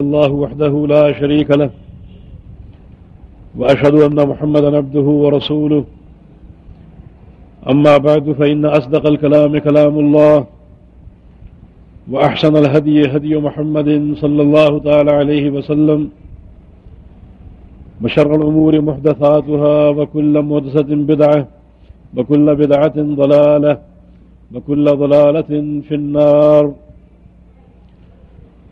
الله وحده لا شريك له وأشهد أن محمد عبده ورسوله. أما بعد فإن أصدق الكلام كلام الله وأحسن الهدي هدي محمد صلى الله تعالى عليه وسلم وشر الأمور محدثاتها وكل محدثة بدعة وكل بدعة ضلالة وكل ضلالة في النار.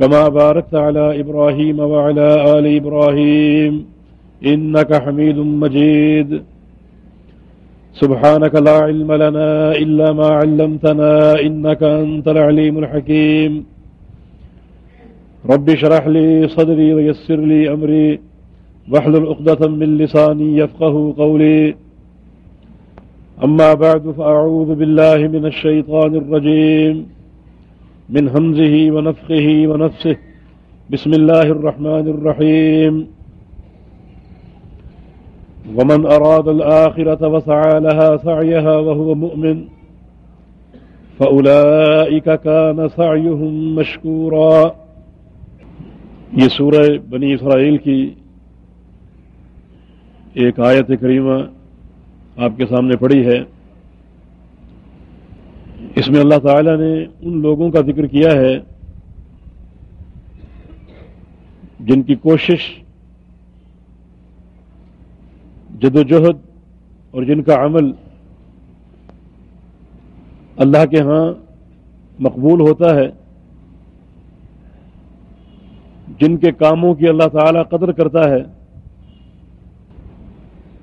كما باركت على إبراهيم وعلى آل إبراهيم إنك حميد مجيد. سبحانك لا علم لنا إلا ما علمتنا إنك أنت العليم الحكيم. رب شرح لي صدري ويسر لي أمري. وحل الأقدة من لساني يفقه قولي. أما بعد فأعوذ بالله من الشيطان الرجيم. من همزه ونفخه ونفسه. بسم الله الرحمن الرحيم. ومن أراد الآخرة وسعى لها سعيها وهو مؤمن، فأولئك كان سعيهم مشكورا. یہ سورہ بنی اسرائیل کی ایک آیت کریمہ آپ کے سامنے پڑی ہے۔ اس میں اللہ تعالی نے ان لوگوں کا ذکر کیا ہے جن کی کوشش، جد و جہد اور جن کا عمل اللہ کے ہاں مقبول ہوتا ہے، جن کے کاموں کی اللہ تعالی قدر کرتا ہے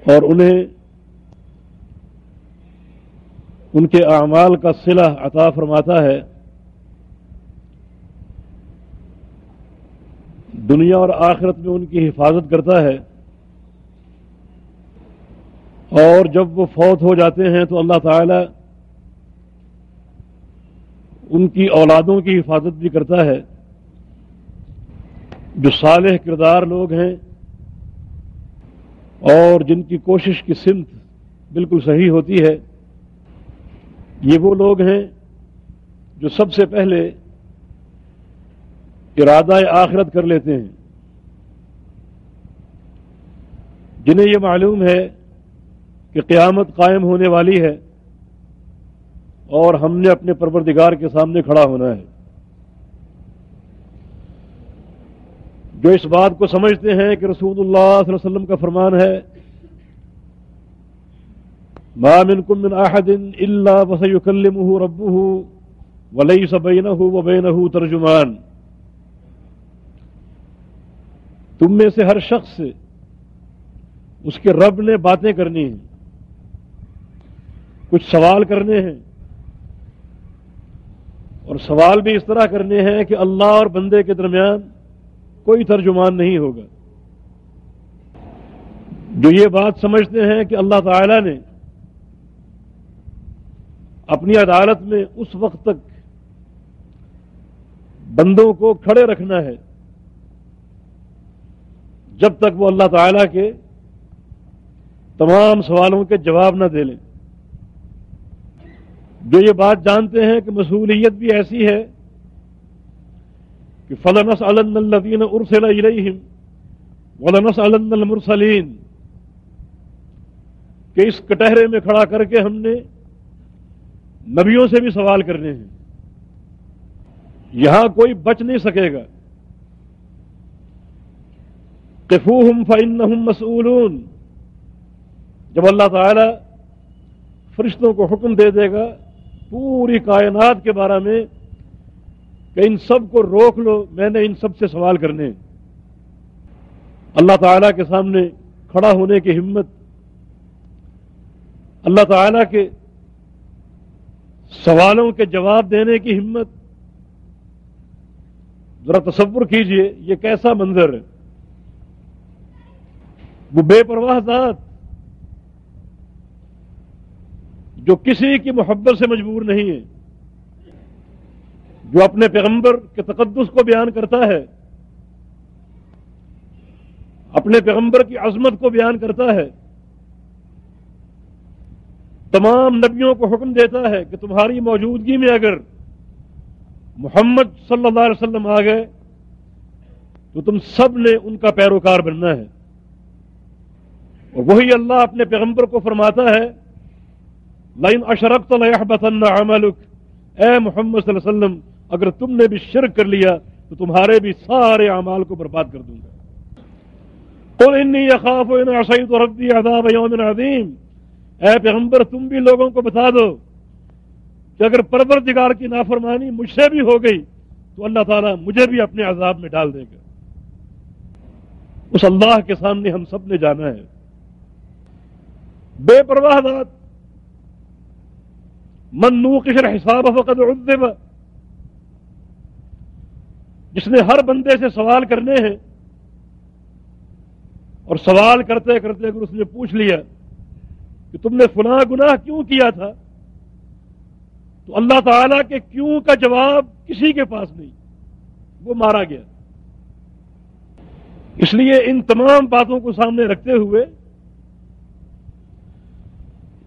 اور انہیں ان کے اعمال کا صلح عطا فرماتا ہے۔ دنیا اور آخرت میں ان کی حفاظت کرتا ہے۔ اور جب وہ فوت ہو جاتے ہیں تو اللہ تعالی ان کی اولادوں کی حفاظت بھی کرتا ہے۔ جو صالح کردار لوگ ہیں اور جن کی کوشش کی سمت بالکل صحیح ہوتی ہے یہ وہ لوگ ہیں جو سب سے پہلے ارادہ آخرت کر لیتے ہیں۔ جنہیں یہ معلوم ہے کہ قیامت قائم ہونے والی ہے اور ہم نے اپنے پروردگار کے سامنے کھڑا ہونا ہے۔ جو اس بات کو سمجھتے ہیں کہ رسول اللہ صلی اللہ علیہ وسلم کا فرمان ہے ما منكم من احد الا وسيكلمه ربه وليس بينه وبينه ترجمان. تم میں سے ہر شخص سے اس کے رب نے باتیں کرنی ہیں، کچھ سوال کرنے ہیں، اور سوال بھی اس طرح کرنے ہیں کہ اللہ اور بندے کے درمیان کوئی ترجمان نہیں ہوگا۔ جو یہ بات سمجھتے ہیں کہ اللہ تعالی نے اپنی عدالت میں اس وقت تک بندوں کو کھڑے رکھنا ہے جب تک وہ اللہ تعالی کے تمام سوالوں کے جواب نہ دے لیں۔ جو یہ بات جانتے ہیں کہ مصولیت بھی ایسی ہے کہ فلنس الدین ارسل علیہم ولنس المرسلین کہ اس کٹہرے میں کھڑا کر کے ہم نے نبیوں سے بھی سوال کرنے ہیں۔ یہاں کوئی بچ نہیں سکے گا۔ کفو ہم فن مسئولون۔ جب اللہ تعالی فرشتوں کو حکم دے دے گا پوری کائنات کے بارے میں کہ ان سب کو روک لو، میں نے ان سب سے سوال کرنے اللہ تعالی کے سامنے کھڑا ہونے کی ہمت۔ اللہ تعالی کے سوالوں کے جواب دینے کی ہمت۔ ذرا تصور کیجیے، یہ کیسا منظر ہے؟ وہ بے پرواہ ذات جو کسی کی محبت سے مجبور نہیں ہے، جو اپنے پیغمبر کے تقدس کو بیان کرتا ہے، اپنے پیغمبر کی عظمت کو بیان کرتا ہے۔ تمام نبیوں کو حکم دیتا ہے کہ تمہاری موجودگی میں اگر محمد صلی اللہ علیہ وسلم آ گئے، تو تم سب نے ان کا پیروکار بننا ہے۔ اور وہی اللہ اپنے پیغمبر کو فرماتا ہے لائن اشرک تو عملک۔ اے محمد صلی اللہ علیہ وسلم، اگر تم نے بھی شرک کر لیا، تو تمہارے بھی سارے اعمال کو برباد کر دوں گا۔ تو ربی عذاب یوم عظیم۔ اے پیغمبر، تم بھی لوگوں کو بتا دو کہ اگر پروردگار کی نافرمانی مجھ سے بھی ہو گئی، تو اللہ تعالیٰ مجھے بھی اپنے عذاب میں ڈال دے گا۔ اس اللہ کے سامنے ہم سب نے جانا ہے۔ بے پرواہ ذات من کشر حساب فقد عذب۔ جس نے ہر بندے سے سوال کرنے ہیں اور سوال کرتے کرتے اگر اس نے پوچھ لیا کہ تم نے فلاں گناہ کیوں کیا تھا؟ تو اللہ تعالی کے کیوں کا جواب کسی کے پاس نہیں، وہ مارا گیا۔ اس لیے ان تمام باتوں کو سامنے رکھتے ہوئے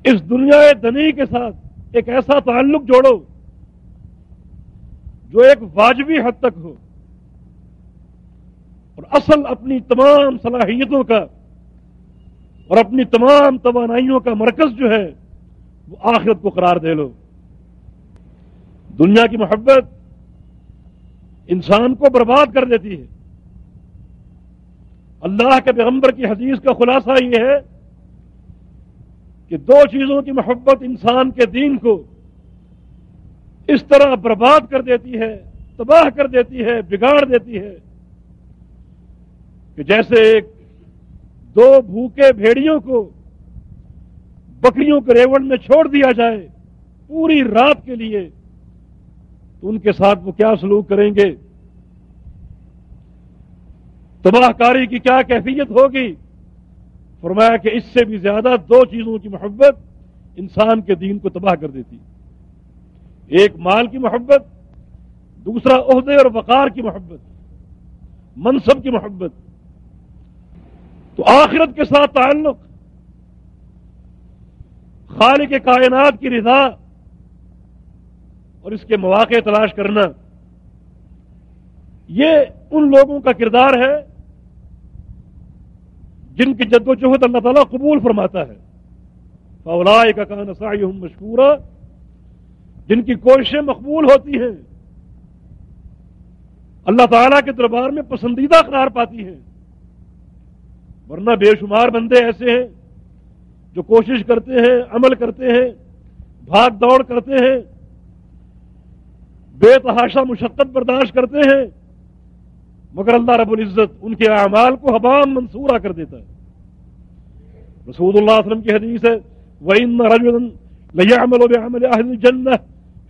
اس دنیا دنی کے ساتھ ایک ایسا تعلق جوڑو جو ایک واجبی حد تک ہو اور اصل اپنی تمام صلاحیتوں کا اور اپنی تمام توانائیوں کا مرکز جو ہے، وہ آخرت کو قرار دے لو۔ دنیا کی محبت انسان کو برباد کر دیتی ہے۔ اللہ کے پیغمبر کی حدیث کا خلاصہ یہ ہے کہ دو چیزوں کی محبت انسان کے دین کو اس طرح برباد کر دیتی ہے، تباہ کر دیتی ہے، بگاڑ دیتی ہے کہ جیسے ایک دو بھوکے بھیڑیوں کو بکریوں کے ریوڑ میں چھوڑ دیا جائے پوری رات کے لیے، تو ان کے ساتھ وہ کیا سلوک کریں گے؟ تباہ کاری کی کیا کیفیت ہوگی؟ فرمایا کہ اس سے بھی زیادہ دو چیزوں کی محبت انسان کے دین کو تباہ کر دیتی۔ ایک مال کی محبت، دوسرا عہدے اور وقار کی محبت، منصب کی محبت۔ تو آخرت کے ساتھ تعلق۔ خالق کے کائنات کی رضا اور اس کے مواقع تلاش کرنا۔ یہ ان لوگوں کا کردار ہے جن کی جد و جہد اللہ تعالیٰ قبول فرماتا ہے۔ فولا کا کان سائی مشکور جن کی کوششیں مقبول ہوتی ہیں۔ اللہ تعالیٰ کے دربار میں پسندیدہ قرار پاتی ہیں۔ ورنہ بے شمار بندے ایسے ہیں جو کوشش کرتے ہیں، عمل کرتے ہیں، بھاگ دوڑ کرتے ہیں، بے تحاشا مشقت برداشت کرتے ہیں، مگر اللہ رب العزت ان کے اعمال کو حبام منصورہ کر دیتا ہے۔ رسول اللہ علیہ وسلم کی حدیث ہے، وَإِنَّ رَجُلًا لَيَعْمَلُ بِعَمَلِ أَهْلِ الْجَنَّةِ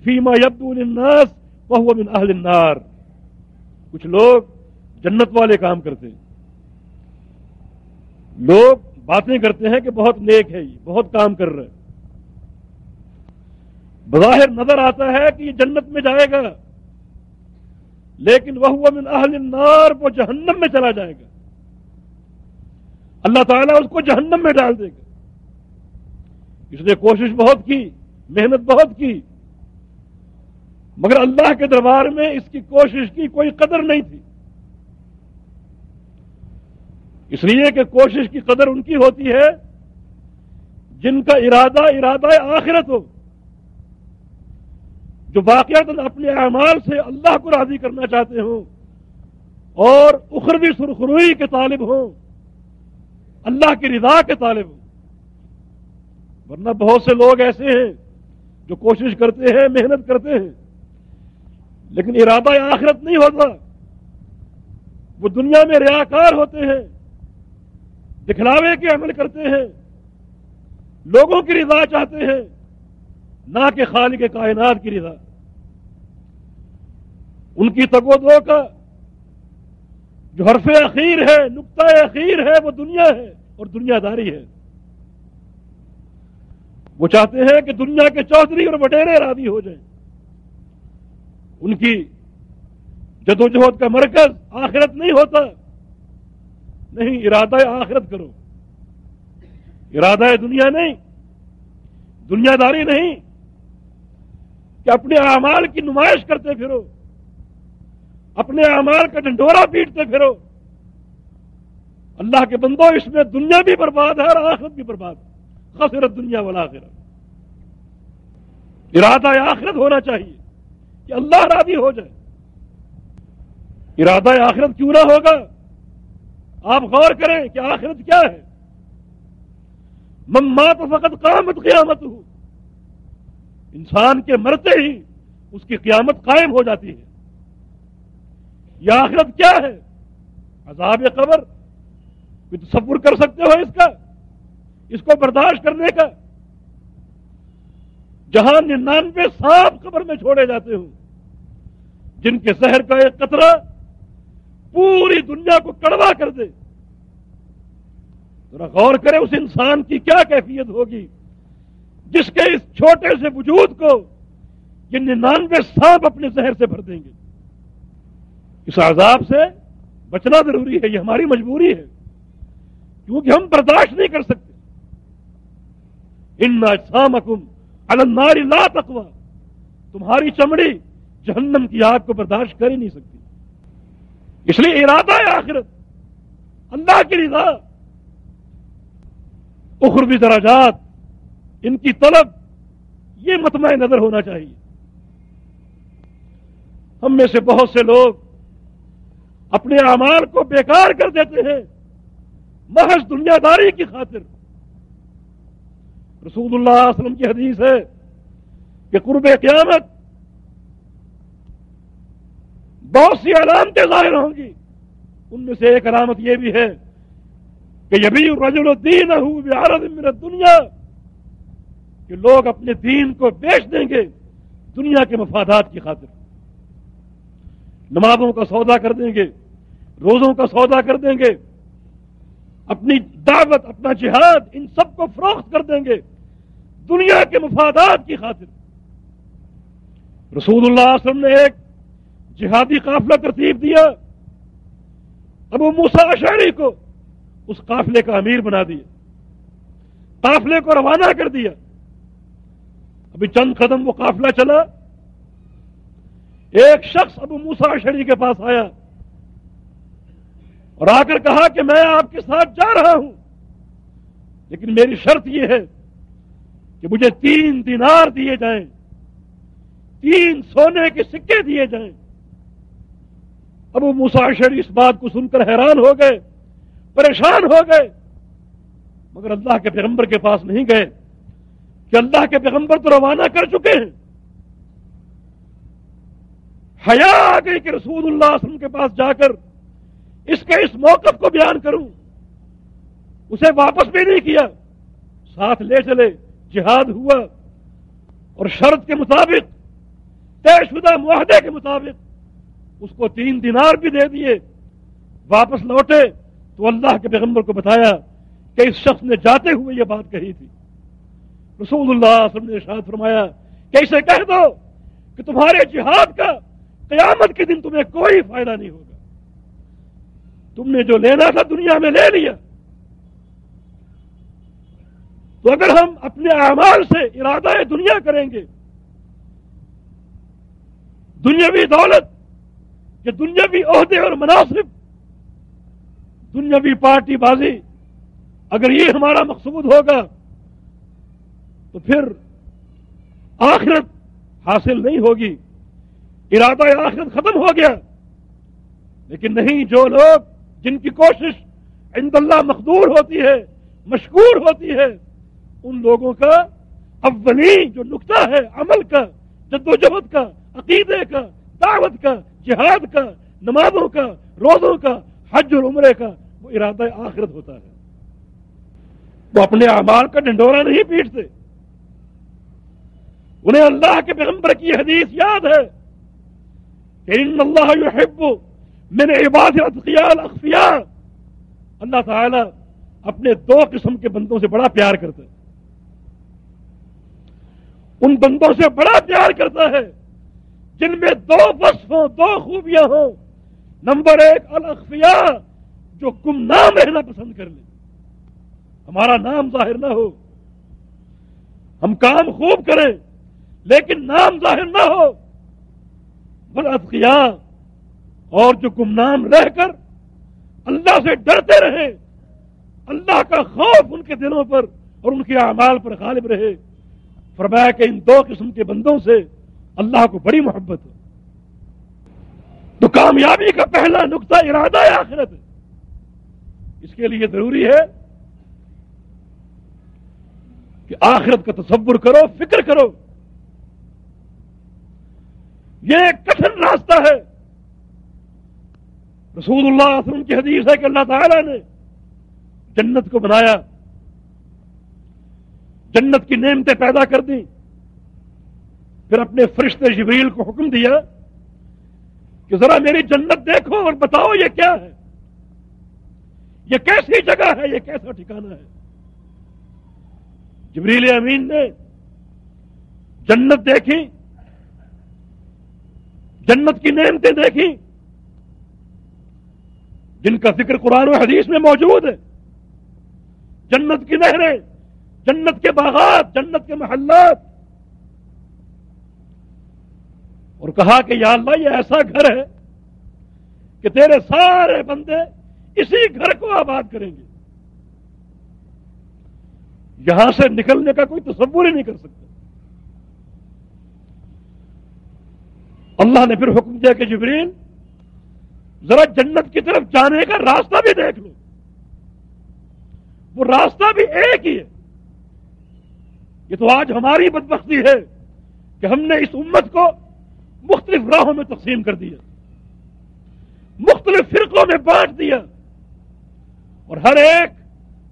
فِي مَا يَبْدُو لِلنَّاسِ وَهُوَ مِنْ أَهْلِ النَّارِ۔ کچھ لوگ جنت والے کام کرتے ہیں۔ لوگ باتیں کرتے ہیں کہ بہت نیک ہے یہ، بہت کام کر رہے بظاہر نظر آتا ہے کہ یہ جنت میں جائے گا، لیکن وہ من اہل النار، وہ جہنم میں چلا جائے گا۔ اللہ تعالیٰ اس کو جہنم میں ڈال دے گا۔ اس نے کوشش بہت کی، محنت بہت کی، مگر اللہ کے دربار میں اس کی کوشش کی کوئی قدر نہیں تھی۔ اس لیے کہ کوشش کی قدر ان کی ہوتی ہے جن کا ارادہ ارادہ آخرت ہو، جو واقعات اپنے اعمال سے اللہ کو راضی کرنا چاہتے ہوں اور اخروی سرخروئی کے طالب ہوں، اللہ کی رضا کے طالب ہوں۔ ورنہ بہت سے لوگ ایسے ہیں جو کوشش کرتے ہیں، محنت کرتے ہیں، لیکن ارادہ آخرت نہیں ہوتا۔ وہ دنیا میں ریاکار ہوتے ہیں۔ دکھلاوے کے عمل کرتے ہیں، لوگوں کی رضا چاہتے ہیں، نہ کہ خالق کائنات کی رضا۔ ان کی تگو دو کا جو حرف اخیر ہے نقطۂ اخیر ہے، وہ دنیا ہے اور دنیا داری ہے۔ وہ چاہتے ہیں کہ دنیا کے چودھری اور وڈیرے راضی ہو جائیں۔ ان کی جدوجہد کا مرکز آخرت نہیں ہوتا۔ نہیں، ارادہ آخرت کرو۔ ارادہ دنیا نہیں دنیا داری نہیں کہ اپنے اعمال کی نمائش کرتے پھرو، اپنے اعمال کا ڈنڈورا پیٹتے پھرو۔ اللہ کے بندو، اس میں دنیا بھی برباد ہے اور آخرت بھی برباد ہے۔ خسرت دنیا والا آخرت ارادہ آخرت ہونا چاہیے کہ اللہ راضی ہو جائے۔ ارادہ آخرت کیوں نہ ہوگا؟ آپ غور کریں کہ آخرت کیا ہے؟ ممات فقط قیامت قیامت ہو انسان کے مرتے ہی اس کی قیامت قائم ہو جاتی ہے۔ یہ آخرت کیا ہے؟ عذاب قبر۔ کوئی تصور کر سکتے ہو اس کا؟ اس کو برداشت کرنے کا؟ جہاں ننانوے سانپ قبر میں چھوڑے جاتے ہوں۔ جن کے زہر کا ایک قطرہ پوری دنیا کو کڑوا کر دے۔ ذرا غور کرے اس انسان کی کیا کیفیت ہوگی۔ جس کے اس چھوٹے سے وجود کو یہ ننانوے سانپ اپنے زہر سے بھر دیں گے۔ اس عذاب سے بچنا ضروری ہے، یہ ہماری مجبوری ہے۔ کیونکہ ہم برداشت نہیں کر سکتے۔ ان سامکم الناری لا تقوا تمہاری چمڑی جہنم کی آگ کو برداشت کر ہی نہیں سکتی۔ اس لیے ارادہ ہے آخرت۔ اللہ کی رضا۔ اخروی دراجات۔ ان کی طلب۔ یہ متمع نظر ہونا چاہیے۔ ہم میں سے بہت سے لوگ اپنے اعمال کو بیکار کر دیتے ہیں۔ محض دنیا داری کی خاطر۔ رسول اللہ علیہ وسلم کی حدیث ہے کہ قرب قیامت بہت سی علامتیں ظاہر ہوں گی۔ ان میں سے ایک علامت یہ بھی ہے کہ یبی رجل الدین من دنیا کہ لوگ اپنے دین کو بیچ دیں گے دنیا کے مفادات کی خاطر۔ نمازوں کا سودا کر دیں گے، روزوں کا سودا کر دیں گے، اپنی دعوت، اپنا جہاد، ان سب کو فروخت کر دیں گے دنیا کے مفادات کی خاطر۔ رسول اللہ علیہ وسلم نے ایک جہادی قافلہ ترتیب دیا، ابو موسا اشاری کو اس قافلے کا امیر بنا دیا، قافلے کو روانہ کر دیا۔ ابھی چند قدم وہ قافلہ چلا، ایک شخص ابو موسا اشری کے پاس آیا اور آ کر کہا کہ میں آپ کے ساتھ جا رہا ہوں، لیکن میری شرط یہ ہے کہ مجھے تین دینار دیے جائیں، تین سونے کے سکے دیے جائیں۔ ابو مساشر اس بات کو سن کر حیران ہو گئے، پریشان ہو گئے۔ مگر اللہ کے پیغمبر کے پاس نہیں گئے۔ کہ اللہ کے پیغمبر تو روانہ کر چکے ہیں۔ حیا آ گئی کہ رسول اللہ وسلم کے پاس جا کر اس کے اس موقف کو بیان کروں۔ اسے واپس بھی نہیں کیا۔ ساتھ لے چلے، جہاد ہوا۔ اور شرط کے مطابق، طے شدہ معاہدے کے مطابق اس کو تین دینار بھی دے دیے، واپس لوٹے تو اللہ کے پیغمبر کو بتایا کہ اس شخص نے جاتے ہوئے یہ بات کہی تھی۔ رسول اللہ علیہ وسلم نے ارشاد فرمایا کہ اسے کہہ دو کہ تمہارے جہاد کا قیامت کے دن تمہیں کوئی فائدہ نہیں ہوگا۔ تم نے جو لینا تھا دنیا میں لے لیا۔ تو اگر ہم اپنے اعمال سے ارادہ دنیا کریں گے، دنیاوی دولت کہ دنیاوی عہدے اور مناسب دنیاوی پارٹی بازی، اگر یہ ہمارا مقصود ہوگا تو پھر آخرت حاصل نہیں ہوگی، ارادہ آخرت ختم ہو گیا۔ لیکن نہیں، جو لوگ جن کی کوشش عند اللہ مقدور ہوتی ہے، مشکور ہوتی ہے، ان لوگوں کا اولی جو نقطہ ہے، عمل کا جد و جہد کا، عقیدے کا دعوت کا، جہاد کا، نمازوں کا، روزوں کا، حج اور عمرے کا وہ ارادہ آخرت ہوتا ہے۔ وہ اپنے اعمال کا ڈنڈورا نہیں پیٹتے۔ انہیں اللہ کے پیغمبر کی حدیث یاد ہے کہ ان اللہ یحب من عباد اللہ تعالی اپنے دو قسم کے بندوں سے بڑا پیار کرتا ہے۔ ان بندوں سے بڑا پیار کرتا ہے۔ جن میں دو وصف ہوں، دو خوبیاں ہوں۔ نمبر ایک الخفیا جو گم نام رہنا پسند کر لے۔ ہمارا نام ظاہر نہ ہو۔ ہم کام خوب کریں، لیکن نام ظاہر نہ ہو۔ بلکیا اور جو گمنام رہ کر اللہ سے ڈرتے رہے، اللہ کا خوف ان کے دلوں پر اور ان کے اعمال پر غالب رہے۔ فرمایا کہ ان دو قسم کے بندوں سے اللہ کو بڑی محبت ہو۔ تو کامیابی کا پہلا نقطہ ارادہ ہے۔ آخرت اس کے لیے ضروری ہے کہ آخرت کا تصور کرو، فکر کرو۔ یہ ایک کٹن راستہ ہے۔ رسول اللہ علیہ وسلم کی حدیث ہے کہ اللہ تعالی نے جنت کو بنایا۔ جنت کی نعمتیں پیدا کر دی پھر اپنے فرشتے جبریل کو حکم دیا کہ ذرا میری جنت دیکھو اور بتاؤ یہ کیا ہے؟ یہ کیسی جگہ ہے؟ یہ کیسا ٹھکانا ہے؟ جبریل امین نے جنت دیکھی، جنت کی نعمتیں دیکھی، جن کا ذکر قرآن و حدیث میں موجود ہے۔ جنت کی نہریں، جنت کے باغات، جنت کے محلات اور کہا کہ یا اللہ یہ ایسا گھر ہے کہ تیرے سارے بندے اسی گھر کو آباد کریں گے۔ یہاں سے نکلنے کا کوئی تصور ہی نہیں کر سکتا۔ اللہ نے پھر حکم دیا کہ جبرین ذرا جنت کی طرف جانے کا راستہ بھی دیکھ لو۔ وہ راستہ بھی ایک ہی ہے۔ یہ تو آج ہماری بدبختی ہے کہ ہم نے اس امت کو مختلف راہوں میں تقسیم کر دیا، مختلف فرقوں میں بانٹ دیا، اور ہر ایک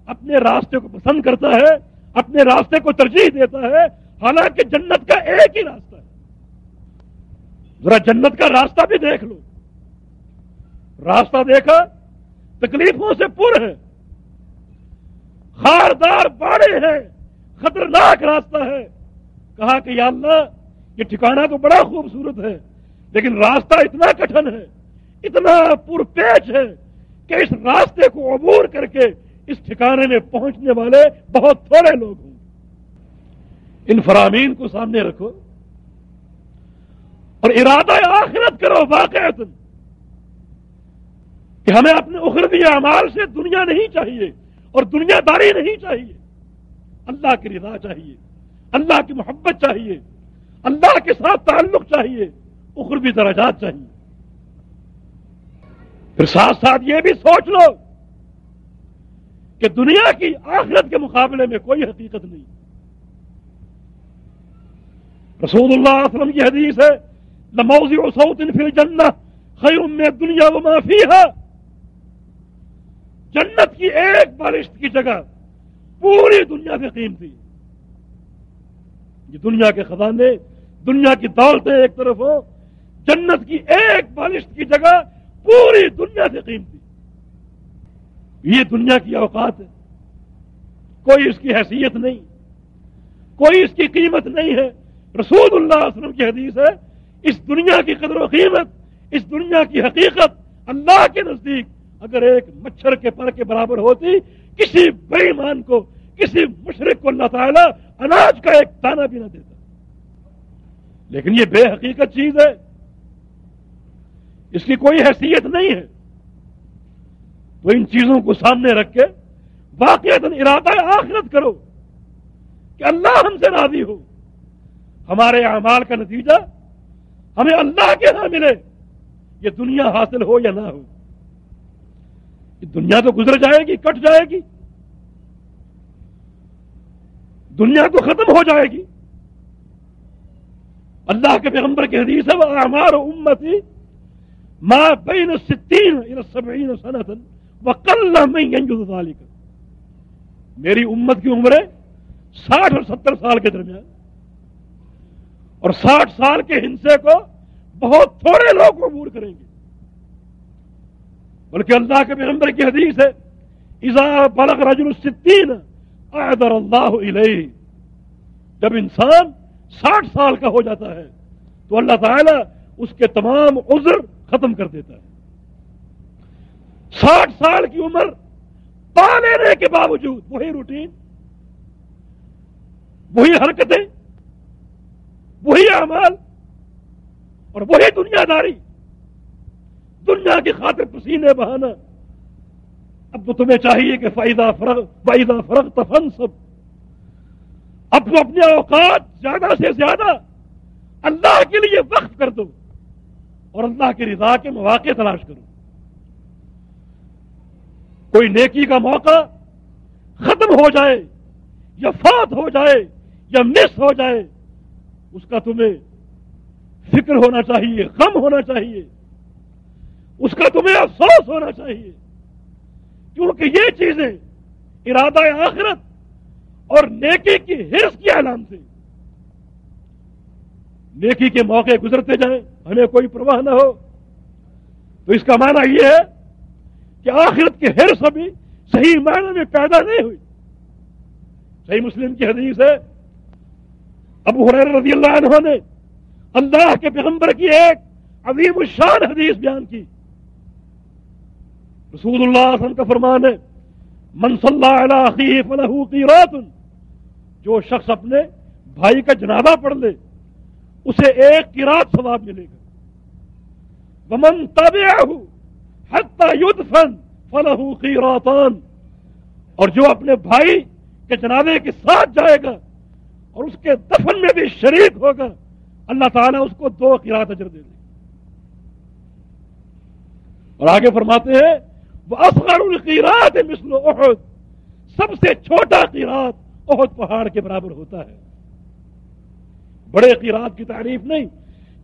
اپنے راستے کو پسند کرتا ہے، اپنے راستے کو ترجیح دیتا ہے، حالانکہ جنت کا ایک ہی راستہ ہے۔ ذرا جنت کا راستہ بھی دیکھ لو۔ راستہ دیکھا، تکلیفوں سے پر ہے۔ خاردار باڑے ہیں، خطرناک راستہ ہے۔ کہا کہ یا اللہ یہ ٹھکانہ تو بڑا خوبصورت ہے، لیکن راستہ اتنا کٹھن ہے، اتنا پر پیچ ہے کہ اس راستے کو عبور کر کے اس ٹھکانے میں پہنچنے والے بہت تھوڑے لوگ ہوں۔ ان فرامین کو سامنے رکھو اور ارادہ آخرت کرو واقع کہ ہمیں اپنے اخروی اعمال سے دنیا نہیں چاہیے اور دنیا داری نہیں چاہیے۔ اللہ کی رضا چاہیے، اللہ کی محبت چاہیے۔ اللہ کے ساتھ تعلق چاہیے اخروی درجات چاہیے۔ پھر ساتھ ساتھ یہ بھی سوچ لو کہ دنیا کی آخرت کے مقابلے میں کوئی حقیقت نہیں۔ رسول اللہ علیہ وسلم کی حدیث ہے لموزی سعود فی جنت خیر میں دنیا و معافی ہے جنت کی ایک بالشت کی جگہ پوری دنیا سے قیمتی یہ دنیا کے خزانے دنیا کی دولتیں ایک طرف ہو، جنت کی ایک بالشت کی جگہ پوری دنیا سے قیمتی۔ یہ دنیا کی اوقات ہے۔ کوئی اس کی حیثیت نہیں۔ کوئی اس کی قیمت نہیں ہے۔ رسول اللہ علیہ وسلم کی حدیث ہے، اس دنیا کی قدر و قیمت، اس دنیا کی حقیقت اللہ کے نزدیک اگر ایک مچھر کے پر کے برابر ہوتی، کسی بے ایمان کو، کسی مشرق کو اللہ تعالیٰ اناج کا ایک دانہ بھی نہ دیتا۔ لیکن یہ بے حقیقت چیز ہے۔ اس کی کوئی حیثیت نہیں ہے۔ تو ان چیزوں کو سامنے رکھ کے واقع ارادہ آخرت کرو کہ اللہ ہم سے راضی ہو۔ ہمارے اعمال کا نتیجہ ہمیں اللہ کے نہ ملے۔ یہ دنیا حاصل ہو یا نہ ہو۔ یہ دنیا تو گزر جائے گی، کٹ جائے گی۔ دنیا تو ختم ہو جائے گی۔ اللہ کے پیغمبر کی حدیث ہے وہ ہمار امتی ماں بین ستین سبعین سنتن وکل میں ذالک میری امت کی عمریں ساٹھ اور ستر سال کے درمیان۔ اور ساٹھ سال کے ہنسے کو بہت تھوڑے لوگ عبور کریں گے۔ بلکہ اللہ کے پیغمبر کی حدیث ہے ازا بلغ رجل الستین اعذر اللہ علیہ جب انسان ساٹھ سال کا ہو جاتا ہے، تو اللہ تعالی اس کے تمام عذر ختم کر دیتا ہے۔ ساٹھ سال کی عمر پا لینے کے باوجود وہی روٹین، وہی حرکتیں، وہی اعمال اور وہی دنیا داری۔ دنیا کی خاطر پسینے بہانا، اب تو تمہیں چاہیے کہ فائدہ فرق فائدہ فرق تفن سب اب اپنے اوقات زیادہ سے زیادہ اللہ کے لیے وقت کر دو اور اللہ کی رضا کے مواقع تلاش کرو۔ کوئی نیکی کا موقع ختم ہو جائے یا فات ہو جائے یا مس ہو جائے، اس کا تمہیں فکر ہونا چاہیے، غم ہونا چاہیے۔ اس کا تمہیں افسوس ہونا چاہیے۔ کیونکہ یہ چیزیں ارادہ آخرت اور نیکی کی ہرس کی اعلان سے۔ نیکی کے موقع گزرتے جائیں، ہمیں کوئی پرواہ نہ ہو۔ تو اس کا معنی یہ ہے کہ آخرت کی ہرس ابھی صحیح معنی میں پیدا نہیں ہوئی۔ صحیح مسلم کی حدیث ہے، ابو حریر رضی اللہ عنہ نے اللہ کے پیغمبر کی ایک عظیم الشان حدیث بیان کی۔ رسول اللہ علیہ وسلم کا فرمان ہے، من صلی علی فلہ قیرات جو شخص اپنے بھائی کا جنازہ پڑھ لے، اسے ایک قرات ثواب ملے گا۔ ومن تبعہ حتی یدفن فلہ قیراتان اور جو اپنے بھائی کے جنازے کے ساتھ جائے گا اور اس کے دفن میں بھی شریک ہوگا، اللہ تعالیٰ اس کو دو قرات اجر دے دے۔ اور آگے فرماتے ہیں وہ افغان القیرات مثل احد سب سے چھوٹا قیرات احد پہاڑ کے برابر ہوتا ہے۔ بڑے قیرات کی تعریف نہیں،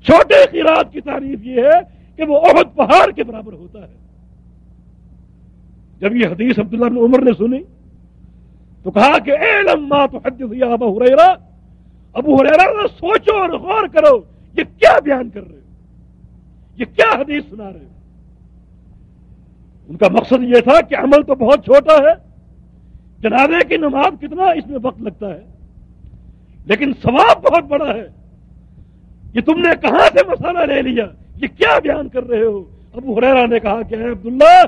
چھوٹے قیرات کی تعریف یہ ہے کہ وہ احد پہاڑ کے برابر ہوتا ہے۔ جب یہ حدیث عبداللہ بن عمر نے سنی تو کہا کہ اے لما تو حد ابو ہریرا ابو ہریرا سوچو اور غور کرو، یہ کیا بیان کر رہے ہو؟ یہ کیا حدیث سنا رہے ہو؟ ان کا مقصد یہ تھا کہ عمل تو بہت چھوٹا ہے جنازے کی نماز کتنا اس میں وقت لگتا ہے؟ لیکن ثواب بہت بڑا ہے۔ یہ تم نے کہاں سے مسالہ لے لیا؟ یہ کیا بیان کر رہے ہو؟ ابو حریرا نے کہا کہ اے عبداللہ،